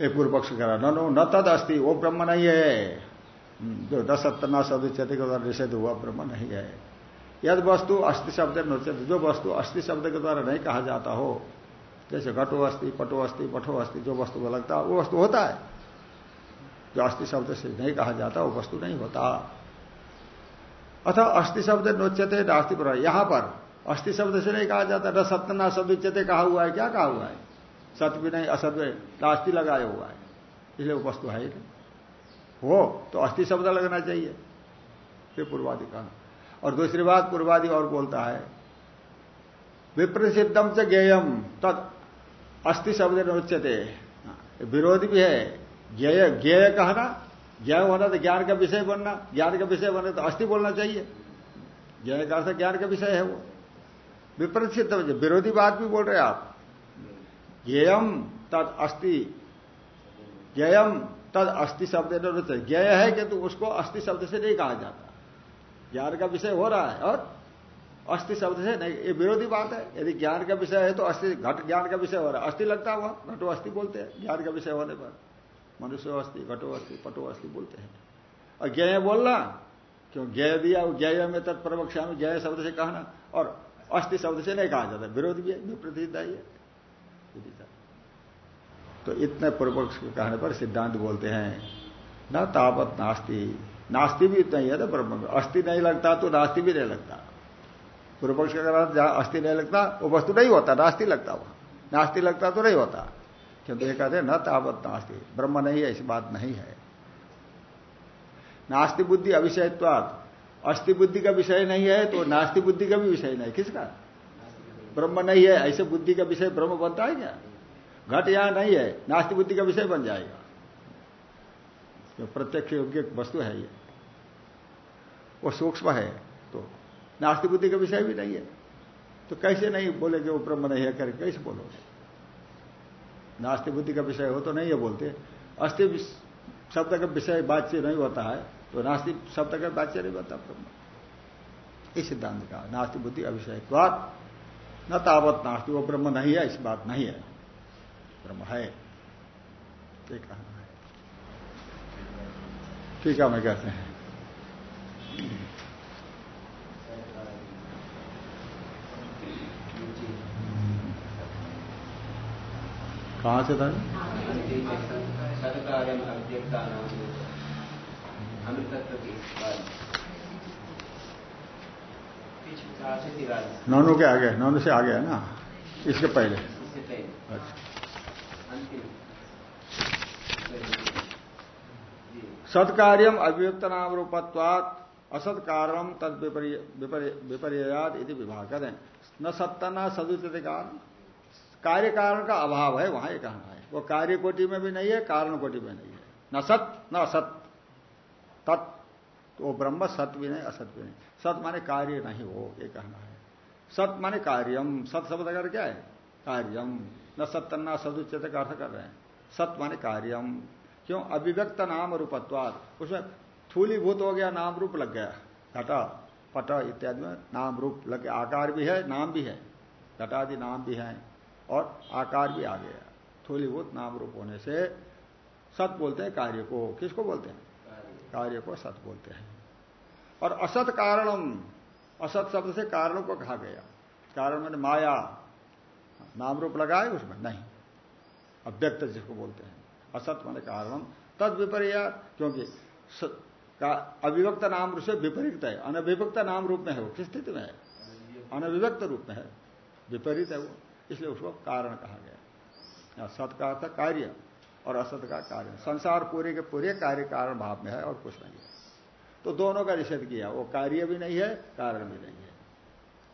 एक पूर्व पक्ष करा न नो न तद अस्थि वो ब्रह्म नहीं है। हम्म, जो दस सत्तना सदुच्यते के द्वारा निषेध हुआ ब्रह्म नहीं है। यद वस्तु अस्थि शब्द नोचित जो वस्तु अस्थि शब्द के द्वारा नहीं कहा जाता हो जैसे घटो अस्थि पटो अस्थि पठो अस्थि जो वस्तु को लगता है वो वस्तु होता है। जो अस्थि शब्द से नहीं कहा जाता, वो वस्तु नहीं होता। अथा अस्थि शब्द नोच्यते नास्ति पर। यहाँ पर अस्थि शब्द से नहीं कहा जाता, न सत्य, न सदुच्यते कहा हुआ है। क्या कहा हुआ है? सत्य भी नहीं असत में नास्ति लगाया हुआ है। इसलिए वो वस्तु है ही नहीं। हो तो अस्थि शब्द लगना चाहिए। फिर पूर्वादि कहा और दूसरी बात, पूर्वादि और बोलता है विप्रसिद्धम च ज्ञेयम तद अस्थि शब्द उच्चते विरोध भी है। ज्ञेय ज्ञेय कहना ज्ञान होना तो ज्ञान का विषय बनना, ज्ञान का विषय बनना तो अस्थि बोलना चाहिए। ज्ञान का अर्थ ज्ञान का विषय है वो। विपरीत सिद्ध हो विरोधी बात भी बोल रहे आप। ज्ञेयम तद अस्थि, ज्ञेयम तद अस्थि शब्द ज्ञेय है कि तो उसको अस्थि शब्द से नहीं कहा जाता। ज्ञान का विषय हो रहा है और अस्थि शब्द से नहीं, ये विरोधी बात है। यदि ज्ञान का विषय है तो अस्थि, घट ज्ञान का विषय हो रहा है। अस्थि लगता हुआ घटो अस्थि बोलते हैं, ज्ञान का विषय होने पर। मनुष्य अस्थि, घटो अस्थि, पटो अस्थि बोलते हैं। और ज्ञ बोलना, क्यों ज्ञ दिया ज्ञ में तत्प्रवक्षा में ज्ञ शब्द से कहना, और अस्थि शब्द से नहीं कहा जाता, विरोध भी है विप्रतिता ही तो इतने पूर्व के कहने पर सिद्धांत बोलते हैं, न तापत नास्ती नास्ती भी इतना ही है ना ब्रह्म, अस्थि नहीं लगता तो नास्ती भी नहीं लगता। पूर्व पक्ष का जहाँ अस्थि नहीं लगता, वो वस्तु नहीं होता, नास्ती लगता वहाँ। नास्ती लगता तो नहीं होता। क्योंकि ये कहते न तावत नास्ती। ब्रह्म नहीं है ऐसी बात नहीं है। नास्ति बुद्धि अविषयत्वाद अस्थि बुद्धि का विषय नहीं है तो नास्ति बुद्धि का भी विषय नहीं। किसका? ब्रह्म नहीं है, ऐसे बुद्धि का विषय ब्रह्म बनता है क्या? घट यहाँ नहीं है, नास्ति बुद्धि का विषय बन जाएगा। तो प्रत्यक्ष योग्य वस्तु है ये। वो सूक्ष्म है तो नास्ति बुद्धि का विषय भी नहीं है। तो कैसे नहीं बोले कि वो ब्रह्म नहीं है करके? कैसे बोलोगे? नास्ति बुद्धि का विषय हो तो नहीं है बोलते। अस्थि शब्द का विषय बातचीत नहीं होता है तो नास्ति शब्द का बातचीत नहीं होता। ब्रह्म इस सिद्धांत का नास्ति बुद्धि का अविषय न तावत नास्ति, वो ब्रह्म नहीं है, इस बात नहीं है। ब्रह्म है। ये कहना है। ठीक है मैं कहते हैं। कहाँ से था? नौनू के आगे, नौनू से आगे है ना? इसके पहले। अच्छा। सत्कार्यम अव्यक्त नाम रूपत्वात असत कारण तद विपर्याद इति विभाग करें। न सत्ता, न सदुचित कारण कार्य कारण का अभाव है, वहाँ ये कहना है? वो कार्य कोटि में भी नहीं है कारण कोटि में नहीं है। न सत, न असत। तत् तो ब्रह्म सत भी नहीं, असत भी नहीं। सत माने कार्य नहीं हो, ये कहना है। सत माने कार्यम। सत शब्द अगर क्या है? कार्यम। न सत्तना सदुचित का अर्थ कर रहे हैं। सत माने कार्यम। क्यों? अभिव्यक्त नाम रूपत्वाद उसमें थूलीभूत हो गया, नाम रूप लग गया। घटा, पट इत्यादि में नाम रूप लग गया। आकार भी है, नाम भी है। घटादि नाम भी है। और आकार भी आ गया। थूलीभूत नाम रूप होने से सत बोलते हैं, कार्य को। किसको बोलते हैं? कार्य को सत बोलते हैं। और असत कारणम, असत शब्द से कारणों को कहा गया। कारण मैंने माया, नाम रूप लगाए, उसमें नहीं। अव्यक्त जिसको बोलते हैं। असत मान कारण तद विपर्य क्योंकि अविभक्त नाम रूप से विपरीत है। अनविभक्त नाम रूप में है वो। किस स्थिति में है? अनविभक्त रूप में है। विपरीत है वो। इसलिए उसको कारण कहा गया सत का अर्थ कार्य और असत का कार्य संसार पूरे के पूरे कार्य कारण भाव में है और कुछ नहीं है। तो दोनों का निषेध किया। वो कार्य भी नहीं है, कारण भी नहीं है।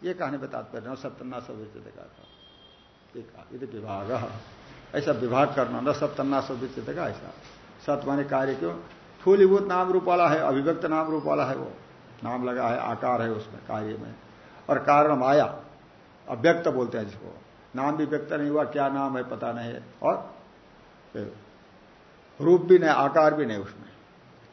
ये कहने में तात्पर्य सत्य, न सब का था यदि विभाग ऐसा विभाग करना, न सप्तन्ना सदुचित का ऐसा। सत माने कार्य क्यों? फूलीभूत नाम रूप वाला है, अभिव्यक्त नाम रूप वाला है वो। नाम लगा है, आकार है उसमें कार्य में। और कारण माया, अव्यक्त बोलते हैं जिसको। नाम भी व्यक्त नहीं हुआ, क्या नाम है पता नहीं है। और रूप भी नहीं, आकार भी नहीं उसमें।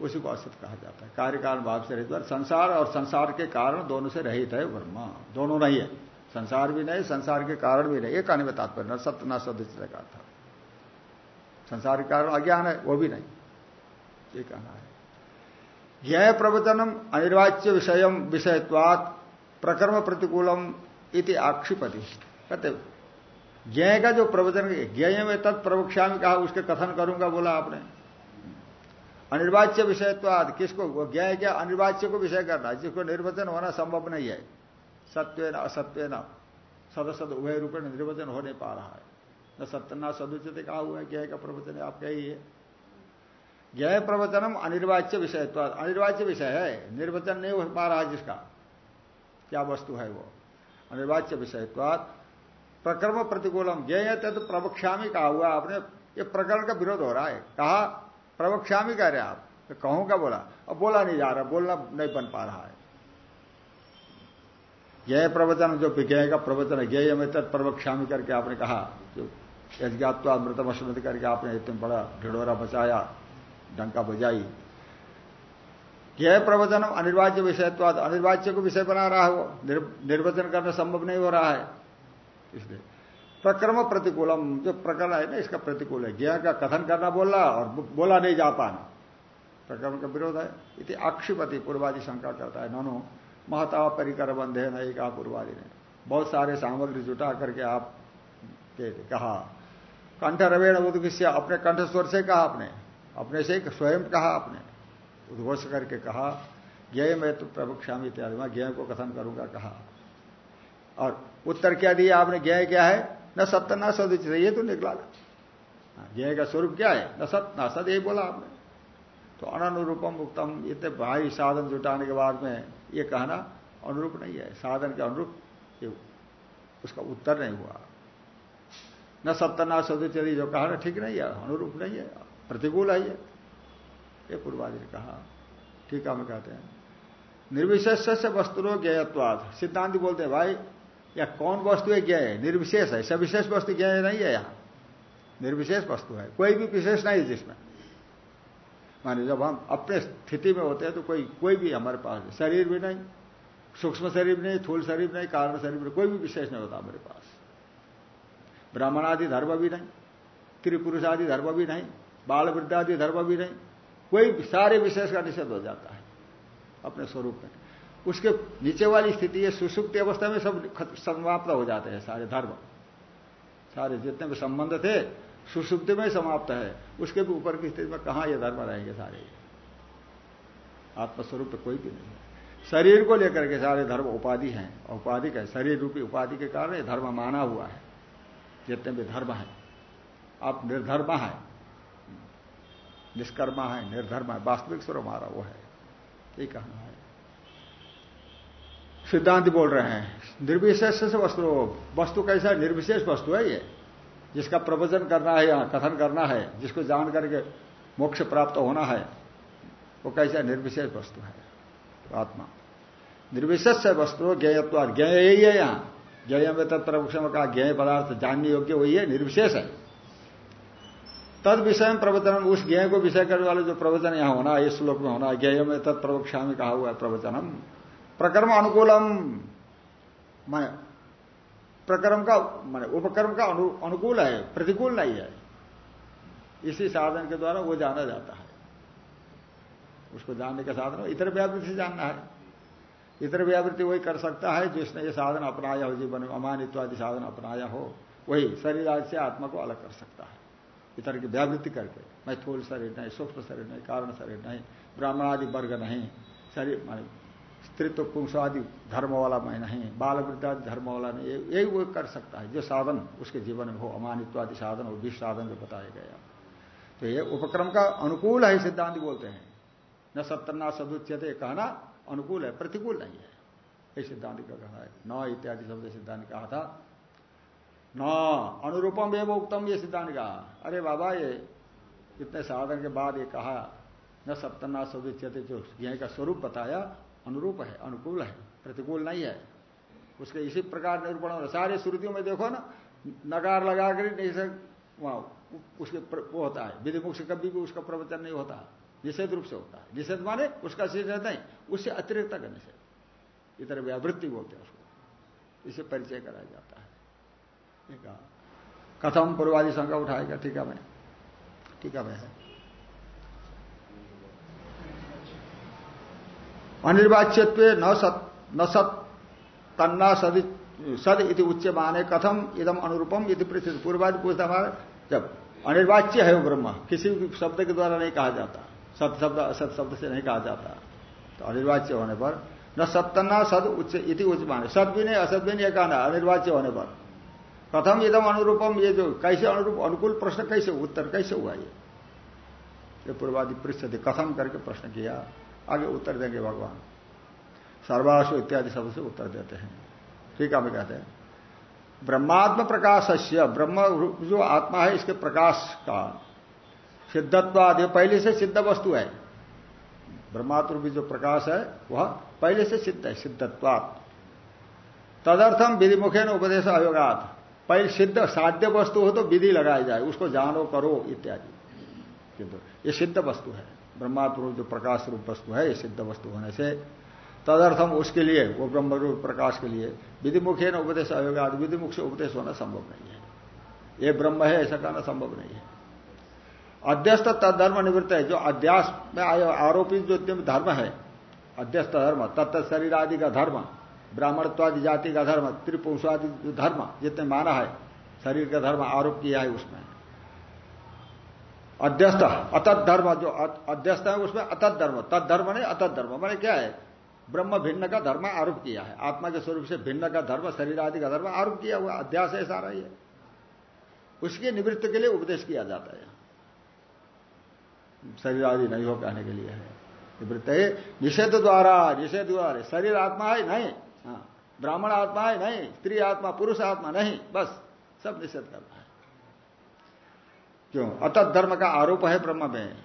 उसी को असत कहा जाता है। कार्य कारण भाव से रहित संसार और संसार के कारण दोनों से रहित है ब्रह्मा दोनों नहीं है। संसार भी नहीं, संसार के कारण भी नहीं। ये कहने में तात्पर्य न सत्य न का था। संसार के कारण अज्ञान है, वो भी नहीं। ये कहना है। यह प्रवचनम अनिर्वाच्य विषय विषयत्वात प्रकर्म प्रतिकूलम इति आक्षिपति। कहते ज्ञ का जो प्रवचन, ज्ञ में तत्प्रवक्षा में कहा, उसके कथन करूँगा, बोला आपने। अनिर्वाच्य विषयत्वाद किसको ज्ञ क्या? अनिर्वाच्य को विषय करना, जिसको निर्वचन होना संभव नहीं है। सत्य न असत्य न सदसद उभय रूप में निर्वचन हो नहीं पा रहा है। न सत्य, न सदुचित, कहा हुआ है, ज्ञ का प्रवचन आप कहिए ज्ञ प्रवचनम अनिर्वाच्य विषय तो अनिर्वाच्य विषय है, निर्वचन नहीं हो पा रहा जिसका। क्या वस्तु है वो? अनिर्वाच्य विषय प्रकर्म प्रतिकूलम ज्ञ तद प्रवक्षामी कहा हुआ आपने, ये प्रकरण का विरोध हो रहा है। कहा प्रवक्षामी कह रहे आप तो कहूँ का बोला? अब बोला नहीं जा रहा, बोलना नहीं बन पा रहा है। ज्ञ प्रवचन, जो विज्ञ का प्रवचन है ज्ञ में तत् प्रवक्षामी करके आपने कहा, जो यज्ञात्वा मृतम स्मृति करके आपने इतने बड़ा ढिढोरा बचाया, डंका बजाई। ज्ञ प्रवचन, अनिर्वाच्य विषयत्वाद, अनिर्वाच्य को विषय बना रहा है वो निर्वचन करना संभव नहीं हो रहा है। इसलिए। प्रक्रम प्रतिकूलम, जो प्रकरण है ना, इसका प्रतिकूल है। ज्ञ का कथन करना बोला और बोला नहीं जा पाना। प्रक्रम का विरोध है। इति आक्षिपति पूर्वादि शंका करता है, नोनो, महता परिकर बंधे नहीं कहा पूर्वादि ने। बहुत सारे सामग्री जुटा करके आप कहा कंठ रवेण उद्गिष्य अपने कंठ स्वर से कहा आपने। अपने से स्वयं कहा आपने। उद्घोष करके कहा ज्ञ मैं तो प्रभुक्षामी इत्यादि। मैं ज्ञ को कथन करूँगा, कहा। और उत्तर क्या दिया आपने? ज्ञ क्या है? न सत्य न सद ये तो निकला ज्ञ का स्वरूप क्या है? न सत्य न सद यही बोला आपने। तो अनुरूपम उत्तम इतने भारी साधन जुटाने के बाद में ये कहना अनुरूप नहीं है। साधन के अनुरूप उसका उत्तर नहीं हुआ। न सत्य न सदुचरी जो कहा ना, ठीक नहीं है, अनुरूप नहीं है, प्रतिकूल है ये। पूर्वादि ने कहा। ठीक है, हम कहते हैं। निर्विशेष से वस्तु ज्ञत्वाद सिद्धांत बोलते हैं, भाई या कौन वस्तु है ज्ञ है? निर्विशेष है। सविशेष वस्तु ज्ञ नहीं है यहाँ। निर्विशेष वस्तु है। कोई भी विशेष नहीं है जिसमें। माने जब हम अपने स्थिति में होते हैं तो कोई कोई भी हमारे पास शरीर भी नहीं, सूक्ष्म शरीर नहीं, थूल शरीर नहीं, कारण शरीर नहीं, कोई भी विशेष नहीं होता हमारे पास। ब्राह्मण आदि धर्म भी नहीं त्रिपुरुष आदि धर्म भी नहीं बाल वृद्ध आदि धर्म भी नहीं, कोई सारे विशेष का निषेध हो जाता है अपने स्वरूप में। उसके नीचे वाली स्थिति है, सुसुप्त अवस्था में सब समाप्त हो जाते हैं सारे धर्म। सारे जितने भी संबंध थे, सुसुप्ति में समाप्त है। उसके भी ऊपर की स्थिति में कहाँ ये धर्म रहेंगे सारे? आत्मस्वरूप पे कोई भी नहीं है। शरीर को लेकर के सारे धर्म उपाधि हैं उपाधि का, शरीर रूपी उपाधि के कारण धर्म माना हुआ है। जितने भी धर्म है, आप निर्धर्म है, निष्कर्मा है, निर्धर्म है, वास्तविक स्वरूप हमारा वो है। ये कहना है। सिद्धांत बोल रहे हैं। निर्विशेष से वस्तु वस्तु कैसा निर्विशेष वस्तु है ये, जिसका प्रवचन करना है या कथन करना है, जिसको जान करके मोक्ष प्राप्त होना है, वो कैसा निर्विशेष वस्तु है, आत्मा। निर्विशेष से वस्तु ज्ञेयत्व ज्ञ यही है यहाँ। ज्ञेय में तत्प्रवक्षण का ज्ञेय पदार्थ जानने योग्य वही है, निर्विशेष है। तद विषय में प्रवचन उस ज्ञ को विषय करने वाले जो प्रवचन यहाँ होना है, इस श्लोक में होना है, ज्ञेय में तत्प्रवक्षा में कहा हुआ है प्रवचनम। प्रकर्म अनुकूलम। मैं प्रकर्म का मान उपकर्म का अनु, अनुकूल है प्रतिकूल नहीं है। इसी साधन के द्वारा वो जाना जाता है। उसको जानने का साधन इतर व्यावृत्ति से जानना है। इतर व्यावृत्ति वही कर सकता है जिसने ये साधन अपनाया हो जीवन में अमानित्व आदि साधन अपनाया हो वही शरीर आदि से आत्मा को अलग कर सकता है। इतर की व्यावृत्ति करके मैं थूल शरीर नहीं सूक्ष्म शरीर नहीं कारण शरीर नहीं ब्राह्मण आदि वर्ग नहीं शरीर मान स्त्रित्व पुंस आदि धर्म वाला मैं नहीं बाल वृद्धादि धर्म वाला नहीं यही वो कर सकता है। जो साधन उसके जीवन में हो, अमानित्वादि साधन और विष साधन जो बताया गया। तो ये उपक्रम का अनुकूल है सिद्धांत बोलते हैं। न सत्तना सदुच्यते कहना अनुकूल है, प्रतिकूल नहीं है। ये सिद्धांत का कहना है। न इत्यादि शब्द सिद्धांत कहा था। न अनुरूपम एवं उत्तम ये सिद्धांत कहा। अरे बाबा, ये इतने साधन के बाद ये कहा, न सप्तना सदुच्यते जो ज्ञ का स्वरूप बताया अनुरूप है, अनुकूल है, प्रतिकूल नहीं है। उसके इसी प्रकार निरूपण हो। सारे श्रुतियों में देखो ना, नकार लगा कर वहाँ उसके वो होता है। विधि मुख से कभी भी उसका प्रवचन नहीं होता। निषेध रूप से होता है। निषेध माने उसका निषेध नहीं उससे अतिरिक्त का निषेध। इतर व्यावृत्ति बोलते हैं उसको। इसे परिचय कराया जाता है। कथम पूर्वादि शंका उठाएगा। ठीक है मैं ठीक है मैं अनिर्वाच्यत्व न सत न सत, तन्ना सद सद इति उच्च माने कथम इदम अनुरूपम इति पृथ्वी। पूर्वादि पूछता हमारा जब अनिर्वाच्य है वो ब्रह्म। किसी भी शब्द के द्वारा नहीं कहा जाता। सत शब्द असत शब्द से नहीं कहा जाता। तो अनिर्वाच्य होने पर न सत्तना सद उच्च इति उच्च माने सत भी नहीं असत भी नहीं कहना अनिर्वाच्य होने पर। कथम इदम अनुरूपम ये जो, कैसे अनुरूप, अनुकूल प्रश्न कैसे, उत्तर कैसे हुआ ये? ये पूर्वादि पृष्ठ कथम करके प्रश्न किया। आगे उत्तर देंगे भगवान। सर्वासु इत्यादि शब्द से उत्तर देते हैं। ठीक है कहते हैं। ब्रह्मात्म प्रकाश ब्रह्म जो आत्मा है, इसके प्रकाश का सिद्धत्व आदि पहले से सिद्ध वस्तु है। ब्रह्मात्म भी जो प्रकाश है, वह पहले से सिद्ध है, सिद्धत्वात्। तदर्थम विधि न उपदेश अयोगात। पहले सिद्ध, साध्य वस्तु हो तो विधि लगाई जाए, उसको जानो, करो, इत्यादि। किंतु ये सिद्ध वस्तु है। ब्रह्मात्म जो प्रकाश रूप वस्तु है सिद्ध वस्तु होने से, तदर्थम उसके लिए, वो ब्रह्म रूप प्रकाश के लिए, विधिमुखे न उपदेश आयोगा विधिमुख से उपदेश होना संभव नहीं है। ये ब्रह्म है, ऐसा कहना संभव नहीं है। अध्यस्त तत्धर्म निवृत्त है, जो अध्यास में आरोपित जो धर्म है, अध्यस्त धर्म, तत्त शरीर आदि का धर्म, ब्राह्मणत्वादि जाति का धर्म, त्रिपुरुषादि धर्म जितने माना है, शरीर का धर्म आरोप किया है उसमें। अध्यस्त, अतत धर्म जो अध्यस्त है, उसमें अतत धर्म। तद धर्म नहीं, अतत धर्म। मैंने क्या है? ब्रह्म भिन्न का धर्म आरोप किया है। आत्मा के स्वरूप से भिन्न का धर्म, शरीर आदि का धर्म आरोप किया हुआ, अध्यास है, सारा है उसके निवृत्त के लिए उपदेश किया जाता है। शरीर आदि नहीं हो कहने के लिए है। निवृत्त है, निषेध द्वारा निषेध द्वारा। शरीर आत्मा है, नहीं। हाँ। ब्राह्मण आत्मा है, नहीं। स्त्री आत्मा, पुरुष आत्मा, नहीं। बस, सब निषेध करना है। क्यों? अतत धर्म का आरोप है ब्रह्म में।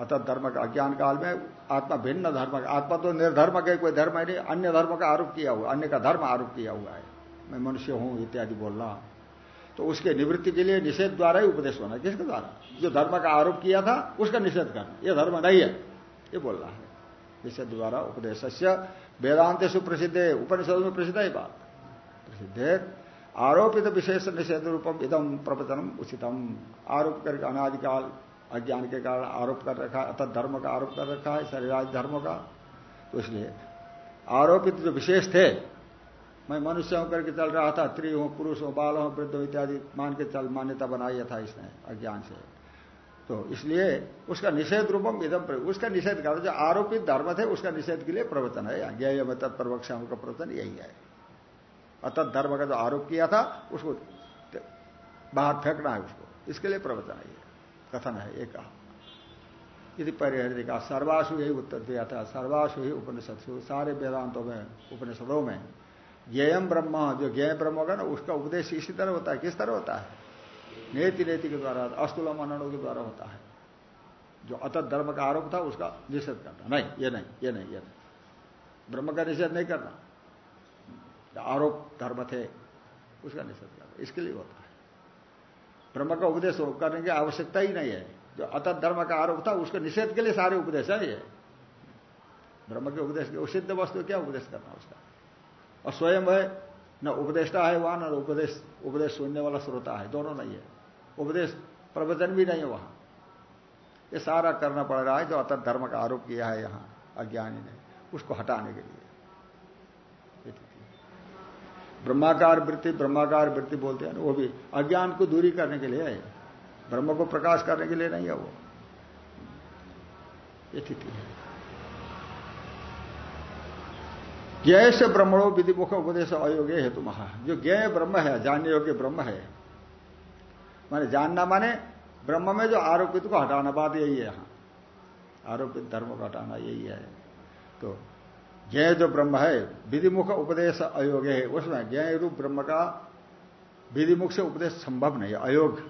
अतत धर्म का अज्ञान काल में आत्मा भिन्न धर्म का, आत्मा तो निर्धर्म का कोई धर्म है नहीं, अन्य धर्म का आरोप किया हुआ, अन्य का धर्म आरोप किया हुआ है। मैं मनुष्य हूँ, इत्यादि बोलना। तो उसके निवृत्ति के लिए निषेध द्वारा ही उपदेश होना किसके द्वारा? जो धर्म का आरोप किया था, उसका निषेध करना यह धर्म नहीं है। ये बोलना है। निषेध द्वारा उपदेश वेदांत सुप्रसिद्ध है उपनिषद में प्रसिद्ध है बात। प्रसिद्ध आरोपित विशेष निषेध रूपम इदम प्रवचनम उचितम। आरोप करके अनादिकाल अज्ञान के कारण आरोप कर रखा है अतः धर्म का आरोप कर रखा है शरीराज धर्म का। तो इसलिए आरोपित जो विशेष थे, मैं मनुष्य होकर के चल रहा था, स्त्री हूँ, पुरुष हूँ, बाल हूँ, वृद्ध इत्यादि मान के चल मान्यता बनाया था इसने, अज्ञान से। तो इसलिए उसका निषेध रूपम इदम उसका निषेध कर जो आरोपित धर्म थे, उसका निषेध के लिए प्रवचन है। ज्ञेय में तत्प्रवक्षा का प्रवचन यही है। अतत धर्म का जो आरोप किया था, उसको बाहर फेंकना है उसको। इसके लिए प्रवचन है कथन है एक कहा। यदि परिहरित कहा सर्वासु यही उत्तर दिया था। सर्वासु ही उपनिषद सारे वेदांतों में, उपनिषदों में ज्ञेयम ब्रह्म, जो ज्ञेय ब्रह्म होगा ना, उसका उपदेश इसी तरह होता है। किस तरह होता है? नेति नेति के द्वारा अस्तुलम अनणु के द्वारा होता है। जो अतत धर्म का आरोप था, उसका निषेध करना। नहीं, ये नहीं ये नहीं ये नहीं। ब्रह्म का निषेध नहीं करना। आरोप धर्म थे उसका निषेध करना। इसके लिए होता है। ब्रह्म का उपदेश करने की आवश्यकता ही नहीं है। जो अतत धर्म का आरोप था, उसके निषेध के लिए सारे उपदेश है ये। ब्रह्म के उपदेश के सिद्ध वस्तु क्या उपदेश करना उसका? और स्वयं है, न उपदेष्टा है वहाँ, न उपदेश उपदेश सुनने वाला श्रोता है, दोनों नहीं है। उपदेश प्रवचन भी नहीं है वहाँ। ये सारा करना पड़ रहा है जो अतत धर्म का आरोप किया है यहाँ, अज्ञानी ने, उसको हटाने के लिए। ब्रह्माकार वृत्ति ब्रह्माकार वृत्ति बोलते हैं वो भी। अज्ञान को दूरी करने के लिए है। ब्रह्म को प्रकाश करने के लिए नहीं है वो। स्थिति है। ज्ञ से ब्रह्मणो विधिमुख उपदेश अयोग्य हेतु महा जो ज्ञ ब्रह्म है जानने योग्य ब्रह्म है, माने जानना माने ब्रह्म में जो आरोपित को हटाना, बात यही है यहाँ। आरोपित धर्म को हटाना यही है। तो ज्ञ जो ब्रह्म है, विधिमुख उपदेश अयोग्य है। उसमें ज्ञ रूप ब्रह्म का विधिमुख से उपदेश संभव नहीं, अयोग।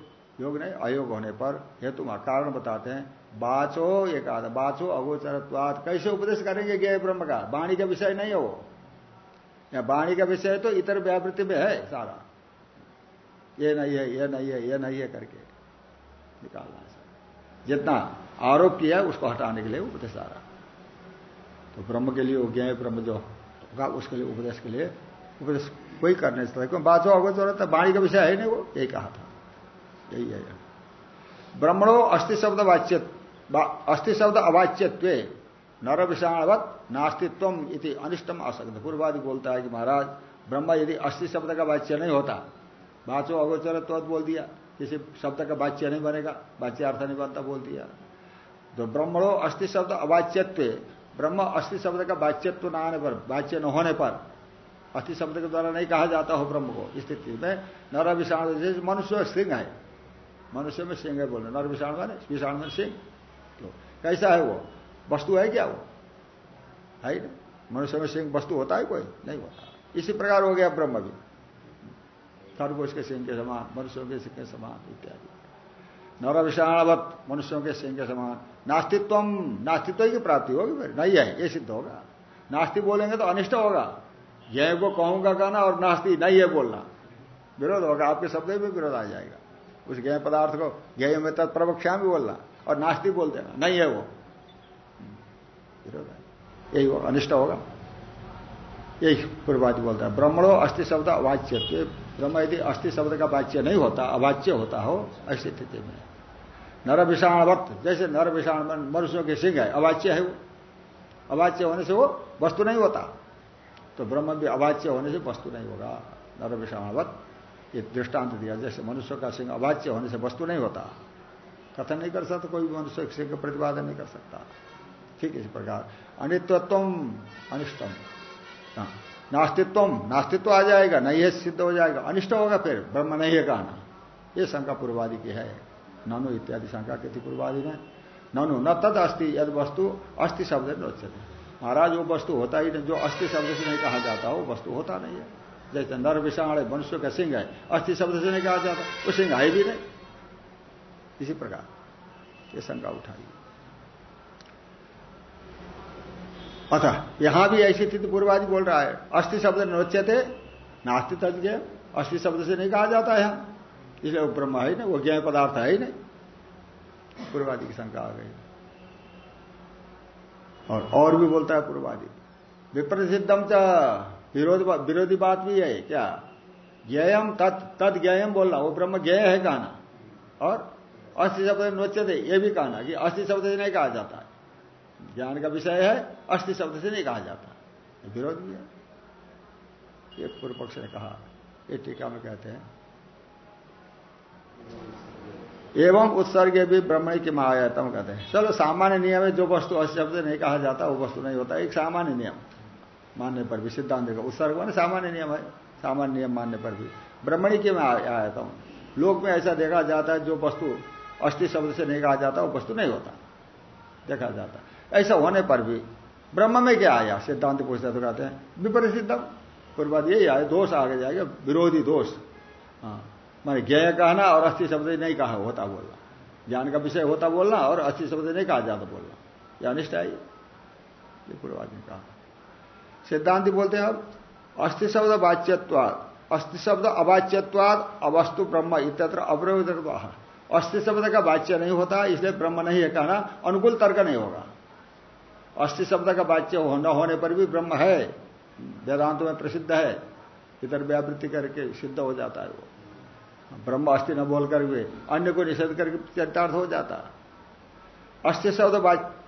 योग नहीं, अयोग होने पर हेतु कारण बताते हैं, बाचो ये कहा बाचो अगोचरत्वाद कैसे उपदेश करेंगे ज्ञ ब्रह्म का? वाणी का विषय नहीं है वो। या वाणी का विषय तो इतर व्यावृत्ति में है सारा। ये नहीं है, ये नहीं है, ये नहीं है करके। निकालना है जितना आरोप किया उसको हटाने के लिए उपदेश आ रहा तो ब्रह्म के लिए वो ज्ञ ब्रह्म जो होगा, उसके लिए उपदेश के लिए उपदेश कोई करने से क्यों? बाचो अगोचर तो वाणी का विषय है नहीं, वो यही कहा था। यही है। ब्रह्मणो अस्थि शब्द वाच्य अस्थि शब्द अवाच्यत्व, नर विषाणवत नास्तित्व इति अनिष्टम असक्त पूर्वादि बोलता है कि महाराज, ब्रह्म यदि अस्थि शब्द का वाच्य नहीं होता बाचो अगोचर तो बोल दिया। किसी शब्द का वाच्य नहीं बनेगा, वाच्य अर्थ नहीं बनता, बोल दिया। तो ब्रह्मणो अस्थि शब्द अवाच्यत्व ब्रह्म अस्थि शब्द का वाच्यत्व न आने पर, वाच्य न होने पर, अस्थि शब्द के द्वारा नहीं कहा जाता हो ब्रह्म को स्थिति में नर विषाणु जैसे मनुष्य सिंह है। मनुष्य में सिंह है बोले नर विषाणु माने विषाणु में सिंह। तो कैसा है वो? वस्तु है क्या वो? है मनुष्य में सिंह वस्तु होता है कोई? नहीं होता। इसी प्रकार हो गया ब्रह्म भी। खरगोश के सिंह के समान, मनुष्यों के सिंह के समान, इत्यादि। नर विषाणवत मनुष्यों के सिंह के समान। नास्तित्व नास्तित्व की प्राप्ति होगी फिर। नहीं है, ये सिद्ध होगा। नास्ति बोलेंगे तो अनिष्ट होगा। यह को कहूँगा कहना और नास्ति नहीं है बोलना। विरोध होगा, आपके शब्द में विरोध आ जाएगा। उस ज्ञ पदार्थ को ज्ञ में तत्प्रवक्षा भी बोलना और नास्तिक बोल देना। नहीं है वो। विरोध है। यही अनिष्ट होगा। यही पूर्वादि बोलता है। ब्रह्मणो अस्थि शब्द अवाच्य ब्रह्म यदि अस्थि शब्द का वाच्य नहीं होता, अवाच्य होता हो, ऐसी स्थिति में। नर विषाण वक्त, जैसे नर विषाण मनुष्यों के सिंह है, अवाच्य है वो। अवाच्य होने से वो वस्तु नहीं होता। तो ब्रह्म भी अवाच्य होने से वस्तु नहीं होगा। नर विषाणवत ये दृष्टांत दिया, जैसे मनुष्य का सिंह अवाच्य होने से वस्तु नहीं होता। कथन नहीं कर सकता, कोई भी मनुष्य सिंह का प्रतिपादन नहीं कर सकता। ठीक इसी प्रकार अनित्वत्व अनिष्टम हाँ। नास्तित्व नास्तित्व आ जाएगा, नहीं है, सिद्ध हो जाएगा। अनिष्ट होगा फिर, ब्रह्म नहीं है कहना। ये शंका पूर्वादि की है। ननु इत्यादि शंका की पूर्वादि ने। ननु न तद अस्थि यद वस्तु अस्थि शब्द नोचते महाराज, वो वस्तु होता ही नहीं, जो अस्थि शब्द से नहीं कहा जाता, वो वस्तु होता नहीं है। जैसे नर विषाण है मनुष्य का सिंह है अस्थि शब्द से नहीं कहा जाता, वो सिंह है भी नहीं। इसी प्रकार, ये शंका उठाई। अतः, यहाँ भी ऐसी स्थिति पूर्वादि बोल रहा है अस्थि शब्द नोच्यते नास्ति तज्ञ अस्थि शब्द से नहीं कहा जाता है इसलिए वो ब्रह्म है ना, वो ज्ञान पदार्थ है ही नहीं पूर्वादि की शंका आ गई। और और भी बोलता है पूर्वादि। विप्रसिद्धम च, विरोध विरोधी बात भी है क्या? ज्ञम तत् तद ज्ञम बोलना, वो ब्रह्म ज्ञ है कहना। और अस्थि शब्द नोच्यते ये भी कहना कि अस्थि शब्द से नहीं कहा जाता ज्ञान का विषय है, अस्थि शब्द से नहीं कहा जाता विरोध भी है। ये पूर्व पक्ष ने कहा। ये टीका में कहते हैं। एवं उत्सर्ग भी ब्रह्मणी की महायतम कहते हैं। चलो, सामान्य नियम है, जो वस्तु अस्थि शब्द नहीं कहा जाता, वो वस्तु नहीं होता। एक सामान्य नियम मानने पर भी, सिद्धांत का उत्सर्ग माने सामान्य नियम है। सामान्य नियम मानने पर भी। ब्रह्मणी के मैं हूँ लोक में ऐसा देखा जाता है, जो वस्तु अस्थि शब्द से नहीं कहा जाता, वो वस्तु नहीं होता। देखा जाता ऐसा होने पर भी ब्रह्म में क्या आया? सिद्धांत पूछते तो कहते हैं, विपरीत सिद्धम। पूर्वाद यही आया, दोष आगे जाएगा, विरोधी दोष। हाँ। माने ज्ञ कहना और अस्थि शब्द नहीं कहा, होता बोलना। ज्ञान का विषय होता बोलना और अस्थि शब्द नहीं कहा जाता बोलना। यह अनिष्ट है ये पूर्वाद ने कहा। सिद्धांति बोलते हैं अब, अस्थि शब्द वाच्यवाद अस्थि शब्द अवाच्यवाद अवस्तु ब्रह्म इत्यत्र अप्रयोज अस्थि शब्द का वाच्य नहीं होता, इसलिए ब्रह्म नहीं है कहना, अनुकूल तर्क नहीं होगा। अस्थि शब्द का वाच्य न होने पर भी ब्रह्म है। वेदांत में प्रसिद्ध है। इधर व्यावृत्ति करके सिद्ध हो जाता है वो। ब्रह्म अस्थि न बोल कर भी अन्य को निषेध करके चरितार्थ हो जाता। अस्थि शब्द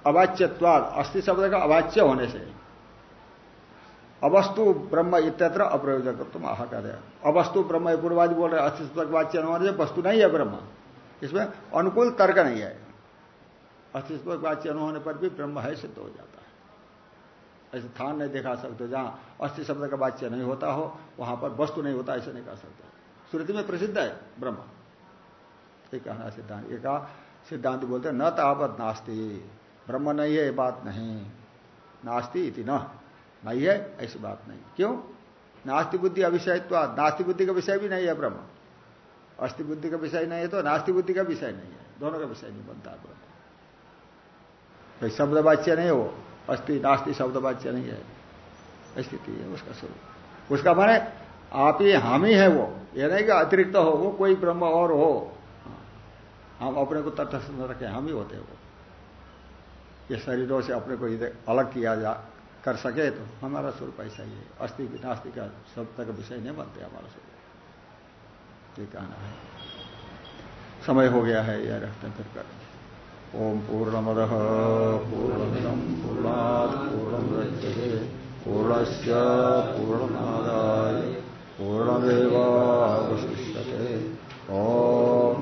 अवाच्यवाद अस्थि शब्द का अवाच्य होने से। अवस्तु ब्रह्म इत्यत्र अप्रयोजक तुम आह कर अवस्तु ब्रह्म पूर्वादि बोल रहे अस्थि शब्द वाच्य होने से वस्तु नहीं है ब्रह्म। इसमें अनुकूल तर्क नहीं है। अस्तित्व वाच्य न होने पर भी ब्रह्म है, सिद्ध हो जाता है। ऐसे स्थान नहीं दिखा सकते जहाँ अस्थि शब्द का वाच्य नहीं होता हो, वहाँ पर वस्तु नहीं होता, ऐसे नहीं कह सकते। श्रुति में प्रसिद्ध है, ब्रह्म। ये कहना सिद्धांत। कहा, सिद्धांत बोलते न तावत नास्ती। ब्रह्म नहीं है, ये बात नहीं। नास्ती इति न। नहीं है, ऐसी बात नहीं। क्यों? नास्ति बुद्धि अविषयत्व, नास्ति बुद्धि का विषय भी नहीं है ब्रह्म। अस्थि बुद्धि का विषय नहीं है तो नास्ति बुद्धि का विषय नहीं है। दोनों का विषय नहीं बनता ब्रह्म भाई शब्द वाच्य नहीं हो अस्थि नास्ति शब्द वाच्य नहीं है। स्थिति है उसका स्वरूप। उसका माने आप ही हम ही है वो। ये नहीं कि अतिरिक्त हो, वो कोई ब्रह्म और हो। हम अपने को तटस्थ न रखें, हम ही होते वो। ये शरीरों से अपने को अलग किया जा, कर सके तो हमारा स्वरूप ऐसा ही है। अस्थि नास्ति का शब्द का विषय नहीं बनते हमारा स्वरूप। ये कहना है। समय हो गया है, यह रखते फिर कर ओम पूर्णमद पूर्णमिदम पूर्णात् पूर्णमुदच्यते पूर्णस्य पूर्ण पूर्णमेवावशिष्यते ॐ